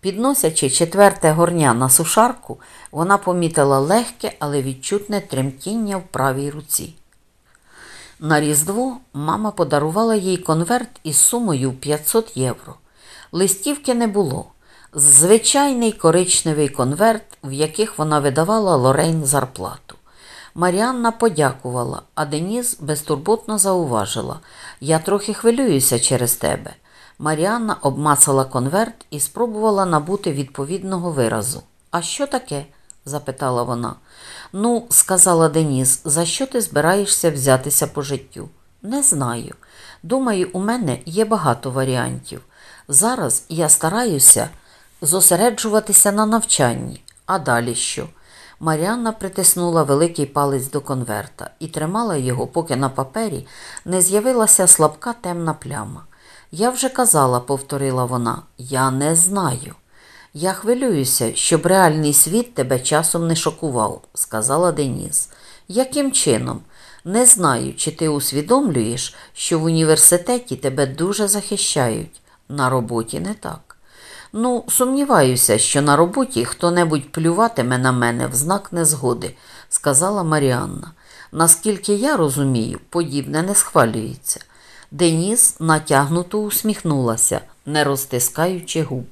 Підносячи четверте горня на сушарку, вона помітила легке, але відчутне тремтіння в правій руці. На Різдво мама подарувала їй конверт із сумою 500 євро. Листівки не було. Звичайний коричневий конверт, в яких вона видавала Лорейн зарплату. Маріанна подякувала, а Деніс безтурботно зауважила Я трохи хвилююся через тебе. Маріанна обмацала конверт і спробувала набути відповідного виразу. А що таке? запитала вона. Ну, сказала Деніс, за що ти збираєшся взятися по життю? Не знаю. Думаю, у мене є багато варіантів. Зараз я стараюся зосереджуватися на навчанні. А далі що? Маріанна притиснула великий палець до конверта і тримала його, поки на папері не з'явилася слабка темна пляма. Я вже казала, повторила вона, я не знаю. Я хвилююся, щоб реальний світ тебе часом не шокував, сказала Деніс. Яким чином? Не знаю, чи ти усвідомлюєш, що в університеті тебе дуже захищають. На роботі не так. Ну, сумніваюся, що на роботі хто-небудь плюватиме на мене в знак незгоди, сказала Маріанна. Наскільки я розумію, подібне не схвалюється. Деніс натягнуто усміхнулася, не розтискаючи губ.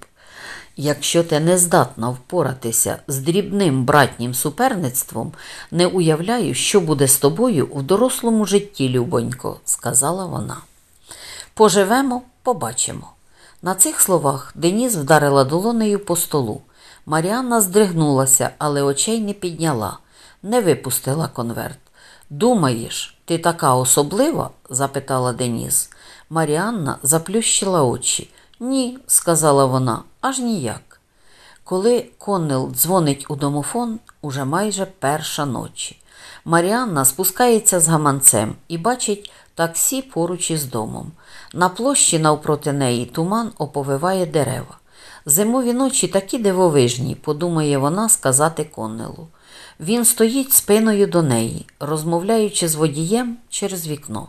Якщо ти не здатна впоратися з дрібним братнім суперництвом, не уявляю, що буде з тобою в дорослому житті, любонько, сказала вона. Поживемо, побачимо. На цих словах Деніс вдарила долонею по столу. Маріанна здригнулася, але очей не підняла, не випустила конверт. Думаєш, ти така особлива? запитала Деніс. Маріанна заплющила очі. Ні, сказала вона, аж ніяк. Коли Коннел дзвонить у домофон, уже майже перша ночі. Маріанна спускається з гаманцем і бачить таксі поруч із домом. На площі навпроти неї туман оповиває дерева. Зимові ночі такі дивовижні, подумає вона сказати Коннелу. Він стоїть спиною до неї, розмовляючи з водієм через вікно.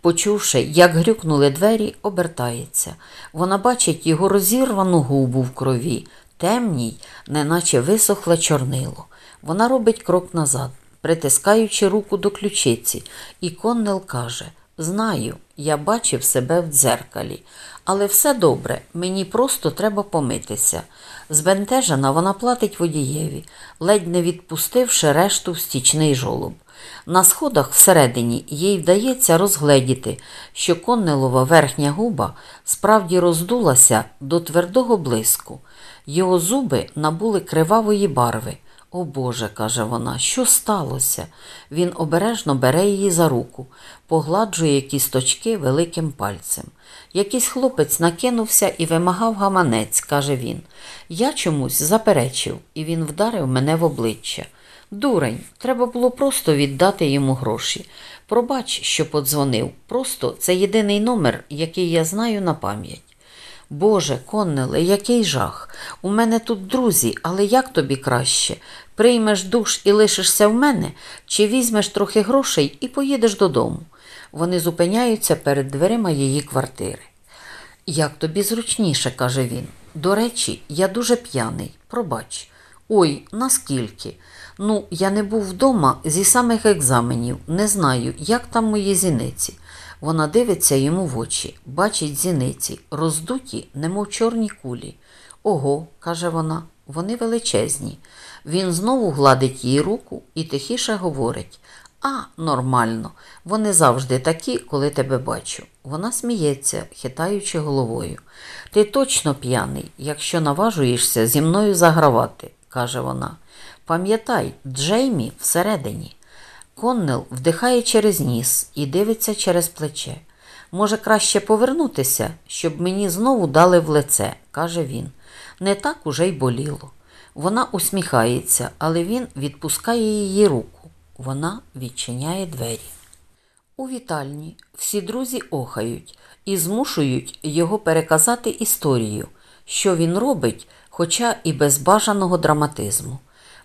Почувши, як грюкнули двері, обертається. Вона бачить його розірвану губу в крові, темній, неначе висохле чорнило. Вона робить крок назад, притискаючи руку до ключиці, і Коннел каже Знаю, я бачив себе в дзеркалі, але все добре, мені просто треба помитися. Збентежена вона платить водієві, ледь не відпустивши решту в стічний жолоб. На сходах всередині їй вдається розгледіти, що коннелова верхня губа справді роздулася до твердого блиску. Його зуби набули кривавої барви. О Боже, каже вона, що сталося? Він обережно бере її за руку, погладжує кісточки великим пальцем. Якийсь хлопець накинувся і вимагав гаманець, каже він. Я чомусь заперечив, і він вдарив мене в обличчя. Дурень, треба було просто віддати йому гроші. Пробач, що подзвонив. Просто це єдиний номер, який я знаю на пам'ять. Боже, Коннеле, який жах. У мене тут друзі, але як тобі краще? Приймеш душ і лишишся в мене, чи візьмеш трохи грошей і поїдеш додому? Вони зупиняються перед дверима її квартири. Як тобі зручніше, каже він. До речі, я дуже п'яний. Пробач. Ой, наскільки? Ну, я не був вдома зі самих екзаменів, не знаю, як там мої зіниці. Вона дивиться йому в очі, бачить зіниці, роздуті, немов чорні кулі. Ого, каже вона, вони величезні. Він знову гладить їй руку і тихіше говорить А, нормально, вони завжди такі, коли тебе бачу. Вона сміється, хитаючи головою. Ти точно п'яний, якщо наважуєшся зі мною загравати, каже вона. Пам'ятай, Джеймі всередині. Коннел вдихає через ніс і дивиться через плече. Може, краще повернутися, щоб мені знову дали в лице, каже він. Не так уже й боліло. Вона усміхається, але він відпускає її руку. Вона відчиняє двері. У вітальні всі друзі охають і змушують його переказати історію, що він робить, хоча і без бажаного драматизму.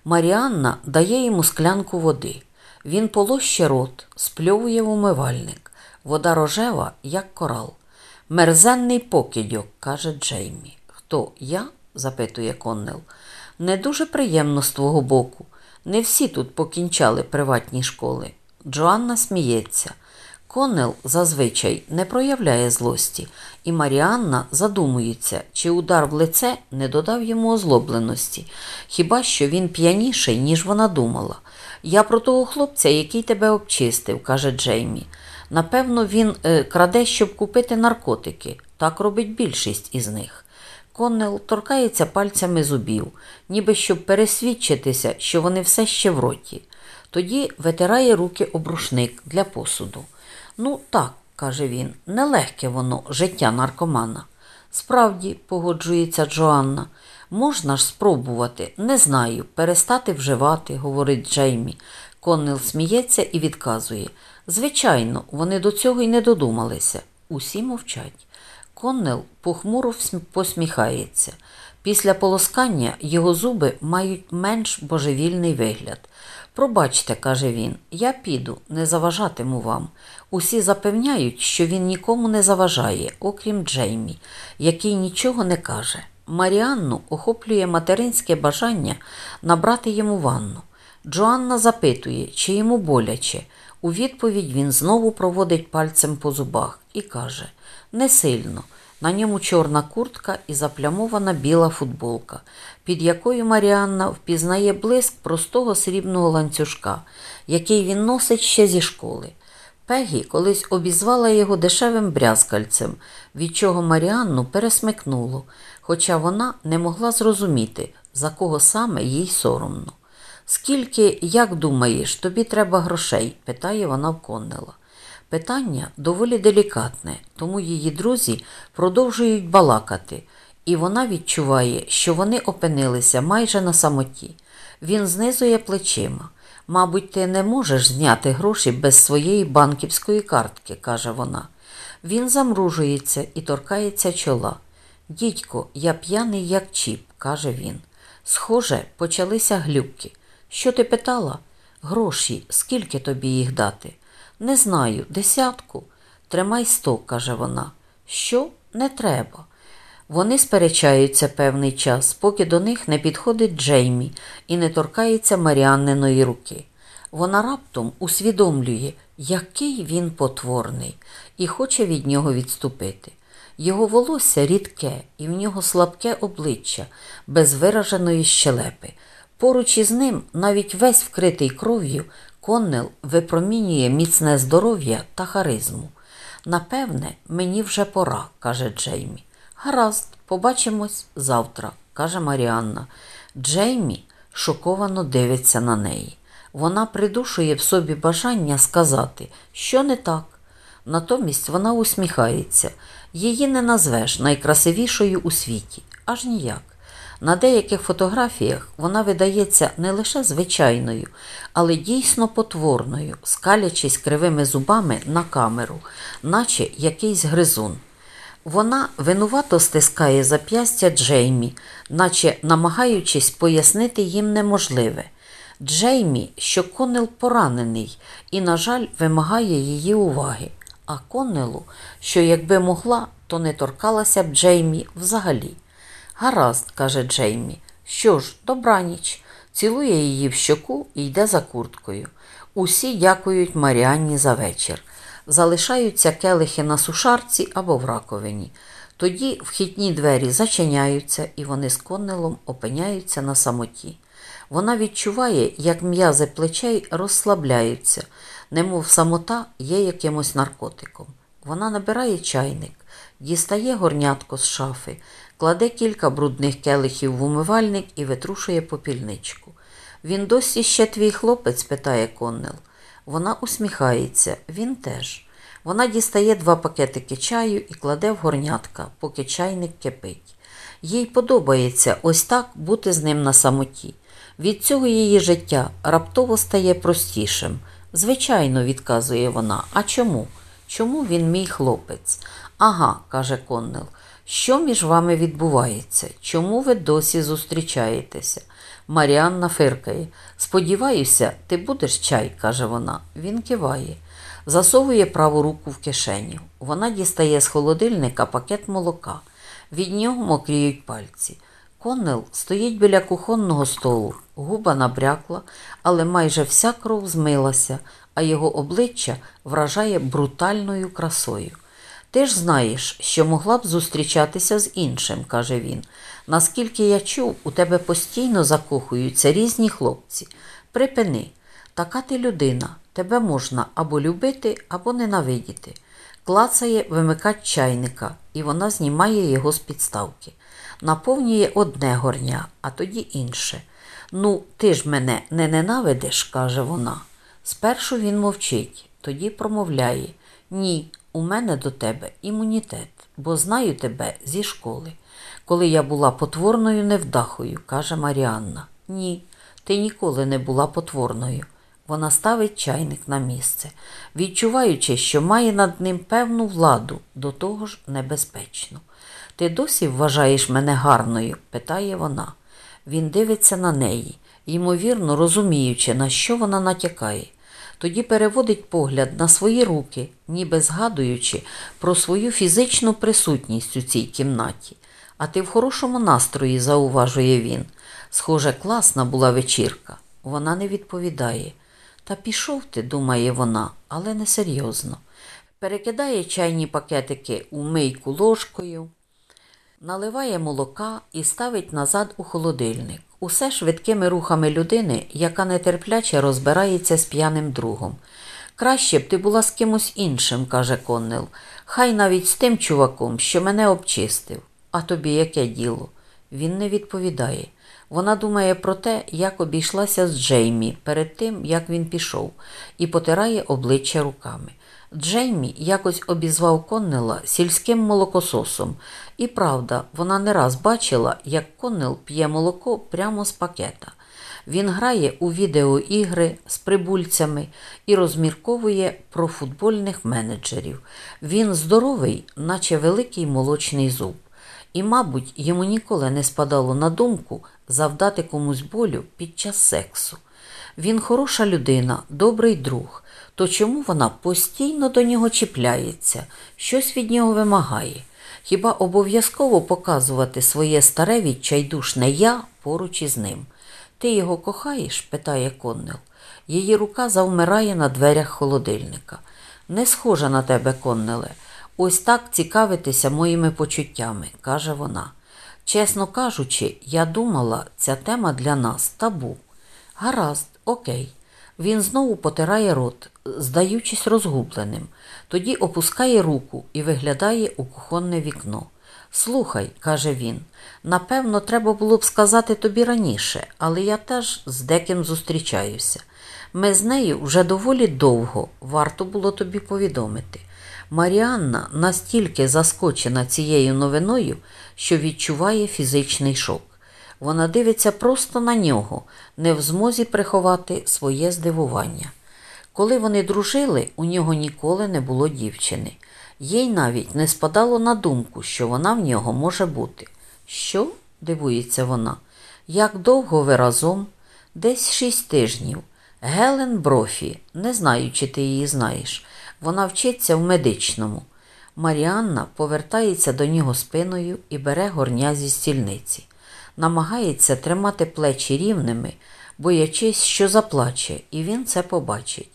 Маріанна дає йому склянку води. Він полоще рот, спльовує в умивальник. Вода рожева, як корал. Мерзенний покидьок, каже Джеймі. Хто я? запитує Коннел. Не дуже приємно з твого боку. Не всі тут покінчали приватні школи. Джоанна сміється. Коннел зазвичай не проявляє злості, і Маріанна задумується, чи удар в лице не додав йому озлобленості, хіба що він п'яніший, ніж вона думала. Я про того хлопця, який тебе обчистив, каже Джеймі. Напевно, він е, краде, щоб купити наркотики. Так робить більшість із них. Коннел торкається пальцями зубів, ніби щоб пересвідчитися, що вони все ще в роті. Тоді витирає руки об рушник для посуду. Ну, так, каже він, нелегке воно, життя наркомана. Справді, погоджується Джоанна, можна ж спробувати, не знаю, перестати вживати, говорить Джеймі. Коннел сміється і відказує. Звичайно, вони до цього й не додумалися. Усі мовчать. Коннел похмуро посміхається. Після полоскання його зуби мають менш божевільний вигляд. Пробачте, каже він, я піду, не заважатиму вам. Усі запевняють, що він нікому не заважає, окрім Джеймі, який нічого не каже. Маріанну охоплює материнське бажання набрати йому ванну. Джоанна запитує, чи йому боляче. У відповідь він знову проводить пальцем по зубах і каже не сильно. На ньому чорна куртка і заплямована біла футболка, під якою Маріанна впізнає блиск простого срібного ланцюжка, який він носить ще зі школи. Пегі колись обізвала його дешевим брязкальцем, від чого Маріанну пересмикнуло, хоча вона не могла зрозуміти, за кого саме їй соромно. Скільки, як думаєш, тобі треба грошей? питає вона в Коннела. Питання доволі делікатне, тому її друзі продовжують балакати, і вона відчуває, що вони опинилися майже на самоті. Він знизує плечима. Мабуть, ти не можеш зняти гроші без своєї банківської картки, каже вона. Він замружується і торкається чола. Дідько, я п'яний, як чіп, каже він. Схоже, почалися глюки. Що ти питала? Гроші, скільки тобі їх дати? Не знаю, десятку. Тримай сто, каже вона. Що? Не треба. Вони сперечаються певний час, поки до них не підходить Джеймі і не торкається Маріанниної руки. Вона раптом усвідомлює, який він потворний, і хоче від нього відступити. Його волосся рідке, і в нього слабке обличчя, без вираженої щелепи. Поруч із ним, навіть весь вкритий кров'ю, Коннел випромінює міцне здоров'я та харизму. Напевне, мені вже пора, каже Джеймі. Гаразд, побачимось завтра, каже Маріанна. Джеймі шоковано дивиться на неї. Вона придушує в собі бажання сказати, що не так. Натомість вона усміхається. Її не назвеш найкрасивішою у світі, аж ніяк. На деяких фотографіях вона видається не лише звичайною, але дійсно потворною, скалячись кривими зубами на камеру, наче якийсь гризун. Вона винувато стискає зап'ястя Джеймі, наче намагаючись пояснити їм неможливе. Джеймі, що Коннел поранений і, на жаль, вимагає її уваги, а Коннелу, що якби могла, то не торкалася б Джеймі взагалі. Гаразд, каже Джеймі, Що ж, добраніч, цілує її в щоку і йде за курткою. Усі дякують Маріанні за вечір. Залишаються келихи на сушарці або в раковині. Тоді вхідні двері зачиняються, і вони з коннелом опиняються на самоті. Вона відчуває, як м'язи плечей розслабляються, немов самота є якимось наркотиком. Вона набирає чайник, дістає горнятко з шафи, кладе кілька брудних келихів в умивальник і витрушує попільничку. Він досі ще твій хлопець? питає Коннел. Вона усміхається, він теж. Вона дістає два пакетики чаю і кладе в горнятка, поки чайник кипить. Їй подобається ось так бути з ним на самоті. Від цього її життя раптово стає простішим. Звичайно, відказує вона. А чому? Чому він мій хлопець? Ага, каже Коннел. Що між вами відбувається? Чому ви досі зустрічаєтеся? Маріанна фиркає. Сподіваюся, ти будеш чай, каже вона. Він киває. Засовує праву руку в кишеню. Вона дістає з холодильника пакет молока. Від нього мокріють пальці. Коннел стоїть біля кухонного столу, губа набрякла, але майже вся кров змилася, а його обличчя вражає брутальною красою. Ти ж знаєш, що могла б зустрічатися з іншим, каже він. Наскільки я чув, у тебе постійно закохуються різні хлопці. Припини, така ти людина, тебе можна або любити, або ненавидіти. Клацає вимикач чайника, і вона знімає його з підставки. Наповнює одне горня, а тоді інше. Ну, ти ж мене не ненавидиш, каже вона. Спершу він мовчить, тоді промовляє Ні, у мене до тебе імунітет, бо знаю тебе зі школи. Коли я була потворною невдахою, каже Маріанна. Ні, ти ніколи не була потворною. Вона ставить чайник на місце, відчуваючи, що має над ним певну владу, до того ж небезпечну. Ти досі вважаєш мене гарною? питає вона. Він дивиться на неї, ймовірно, розуміючи, на що вона натякає. Тоді переводить погляд на свої руки, ніби згадуючи про свою фізичну присутність у цій кімнаті. А ти в хорошому настрої, зауважує він. Схоже, класна була вечірка. Вона не відповідає. Та пішов ти, думає вона, але не серйозно. Перекидає чайні пакетики у мийку ложкою, наливає молока і ставить назад у холодильник. Усе швидкими рухами людини, яка нетерпляче розбирається з п'яним другом. Краще б ти була з кимось іншим, каже Коннел. Хай навіть з тим чуваком, що мене обчистив. А тобі яке діло? Він не відповідає. Вона думає про те, як обійшлася з Джеймі перед тим, як він пішов, і потирає обличчя руками. Джеймі якось обізвав Коннела сільським молокососом, і правда, вона не раз бачила, як Коннел п'є молоко прямо з пакета. Він грає у відеоігри з прибульцями і розмірковує про футбольних менеджерів. Він здоровий, наче великий молочний зуб. І, мабуть, йому ніколи не спадало на думку завдати комусь болю під час сексу. Він хороша людина, добрий друг. То чому вона постійно до нього чіпляється, щось від нього вимагає? Хіба обов'язково показувати своє старе відчайдушне я поруч із ним? Ти його кохаєш? питає Коннел. Її рука завмирає на дверях холодильника. Не схожа на тебе, Коннеле. Ось так цікавитися моїми почуттями, каже вона. Чесно кажучи, я думала, ця тема для нас табу. Гаразд, окей. Він знову потирає рот, здаючись розгубленим, тоді опускає руку і виглядає у кухонне вікно. Слухай, каже він, напевно, треба було б сказати тобі раніше, але я теж з деким зустрічаюся. Ми з нею вже доволі довго, варто було тобі повідомити. Маріанна настільки заскочена цією новиною, що відчуває фізичний шок. Вона дивиться просто на нього, не в змозі приховати своє здивування. Коли вони дружили, у нього ніколи не було дівчини. Їй навіть не спадало на думку, що вона в нього може бути. Що? дивується вона. Як довго ви разом? Десь шість тижнів. Гелен Брофі, не знаю, чи ти її знаєш. Вона вчиться в медичному. Маріанна повертається до нього спиною і бере горня зі стільниці. намагається тримати плечі рівними, боячись, що заплаче, і він це побачить.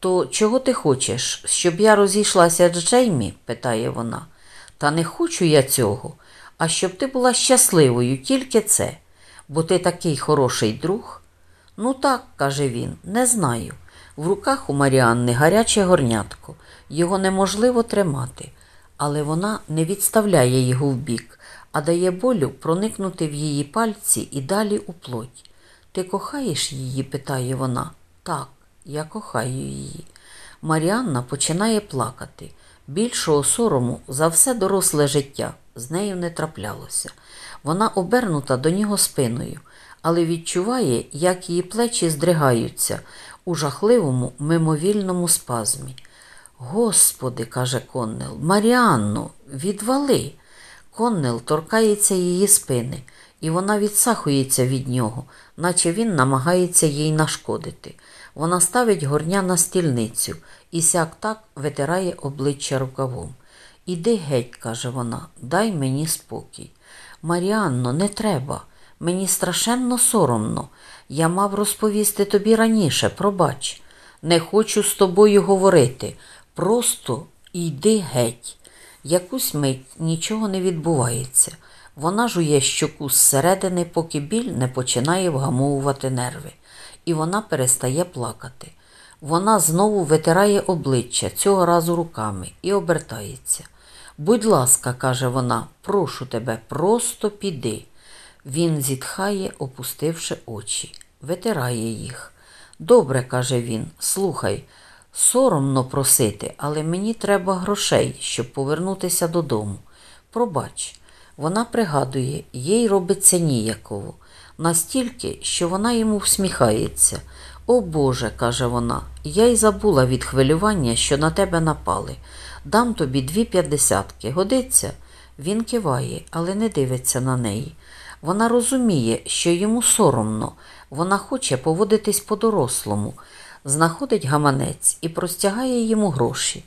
То чого ти хочеш, щоб я розійшлася з Джеймі? питає вона. Та не хочу я цього, а щоб ти була щасливою, тільки це, бо ти такий хороший друг. Ну так, каже він, не знаю. В руках у Маріанни гаряче горнятко, його неможливо тримати, але вона не відставляє його вбік, а дає болю проникнути в її пальці і далі у плоть. Ти кохаєш її? питає вона. Так, я кохаю її. Маріанна починає плакати. Більшого сорому за все доросле життя з нею не траплялося. Вона обернута до нього спиною, але відчуває, як її плечі здригаються у жахливому мимовільному спазмі. Господи, каже Коннел, Маріанно, відвали. Коннел торкається її спини, і вона відсахується від нього, наче він намагається їй нашкодити. Вона ставить горня на стільницю і сяк так витирає обличчя рукавом. Іди геть, каже вона, дай мені спокій. Маріанно, не треба. Мені страшенно соромно. Я мав розповісти тобі раніше, пробач. Не хочу з тобою говорити. Просто йди геть. Якусь мить нічого не відбувається. Вона жує щоку зсередини, поки біль не починає вгамовувати нерви, і вона перестає плакати. Вона знову витирає обличчя цього разу руками і обертається. Будь ласка, каже вона, прошу тебе, просто піди. Він зітхає, опустивши очі, витирає їх. Добре, каже він, слухай, соромно просити, але мені треба грошей, щоб повернутися додому. Пробач, вона пригадує, їй робиться ніяково, настільки, що вона йому всміхається. О Боже, каже вона, я й забула від хвилювання, що на тебе напали. Дам тобі дві п'ятдесятки. Годиться? Він киває, але не дивиться на неї. Вона розуміє, що йому соромно, вона хоче поводитись по-дорослому, знаходить гаманець і простягає йому гроші.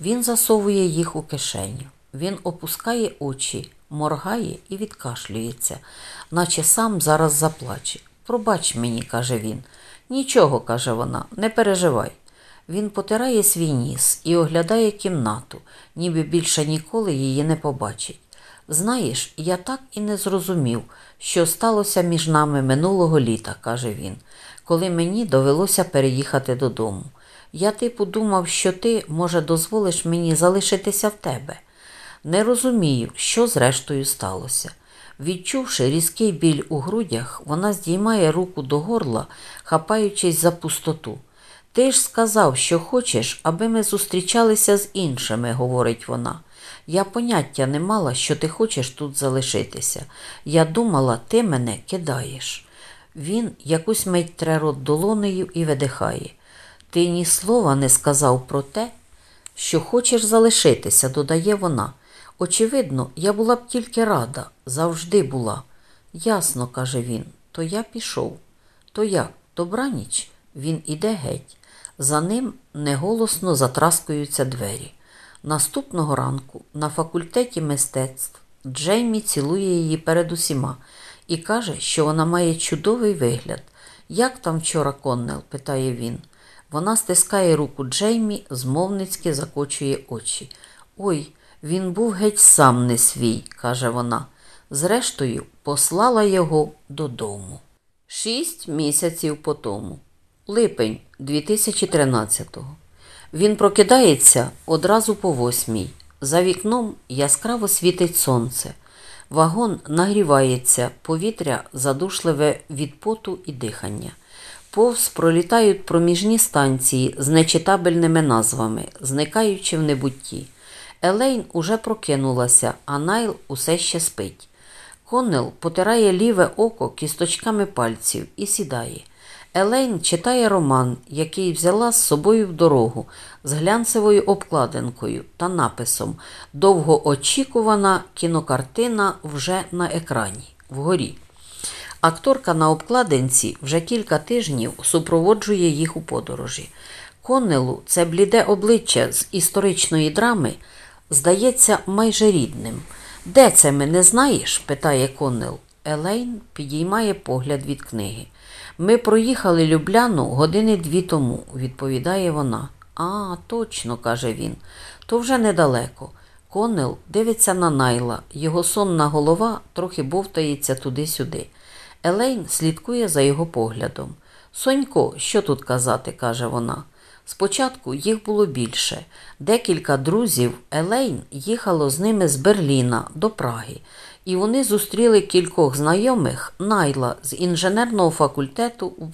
Він засовує їх у кишеню. Він опускає очі, моргає і відкашлюється, наче сам зараз заплаче. Пробач мені, каже він. Нічого, каже вона, не переживай. Він потирає свій ніс і оглядає кімнату, ніби більше ніколи її не побачить. Знаєш, я так і не зрозумів, що сталося між нами минулого літа, каже він, коли мені довелося переїхати додому. Я типу думав, що ти, може, дозволиш мені залишитися в тебе. Не розумію, що зрештою сталося. Відчувши різкий біль у грудях, вона здіймає руку до горла, хапаючись за пустоту. Ти ж сказав, що хочеш, аби ми зустрічалися з іншими, говорить вона. Я поняття не мала, що ти хочеш тут залишитися. Я думала, ти мене кидаєш. Він якусь мить тре рот долонею і видихає. Ти ні слова не сказав про те, що хочеш залишитися, додає вона. Очевидно, я була б тільки рада, завжди була. Ясно, каже він, то я пішов. То як? Добраніч? Він іде геть. За ним неголосно затраскуються двері. Наступного ранку на факультеті мистецтв Джеймі цілує її перед усіма і каже, що вона має чудовий вигляд. Як там вчора Коннел? питає він. Вона стискає руку Джеймі, змовницьки закочує очі. Ой, він був геть сам не свій, каже вона. Зрештою, послала його додому. Шість місяців по тому. Липень 2013-го. Він прокидається одразу по восьмій. За вікном яскраво світить сонце. Вагон нагрівається, повітря задушливе від поту і дихання. Повз пролітають проміжні станції з нечитабельними назвами, зникаючи в небутті. Елейн уже прокинулася, а Найл усе ще спить. Коннел потирає ліве око кісточками пальців і сідає. Елейн читає роман, який взяла з собою в дорогу з глянцевою обкладинкою та написом Довгоочікувана кінокартина вже на екрані вгорі. Акторка на обкладинці вже кілька тижнів супроводжує їх у подорожі. Коннелу це бліде обличчя з історичної драми здається майже рідним. Де це ми не знаєш? питає Коннел. Елейн підіймає погляд від книги. Ми проїхали Любляну години дві тому, відповідає вона. А, точно, каже він. То вже недалеко. Конел дивиться на Найла, його сонна голова трохи бовтається туди-сюди. Елейн слідкує за його поглядом. Сонько, що тут казати, каже вона. Спочатку їх було більше. Декілька друзів Елейн їхало з ними з Берліна до Праги, і вони зустріли кількох знайомих Найла з інженерного факультету в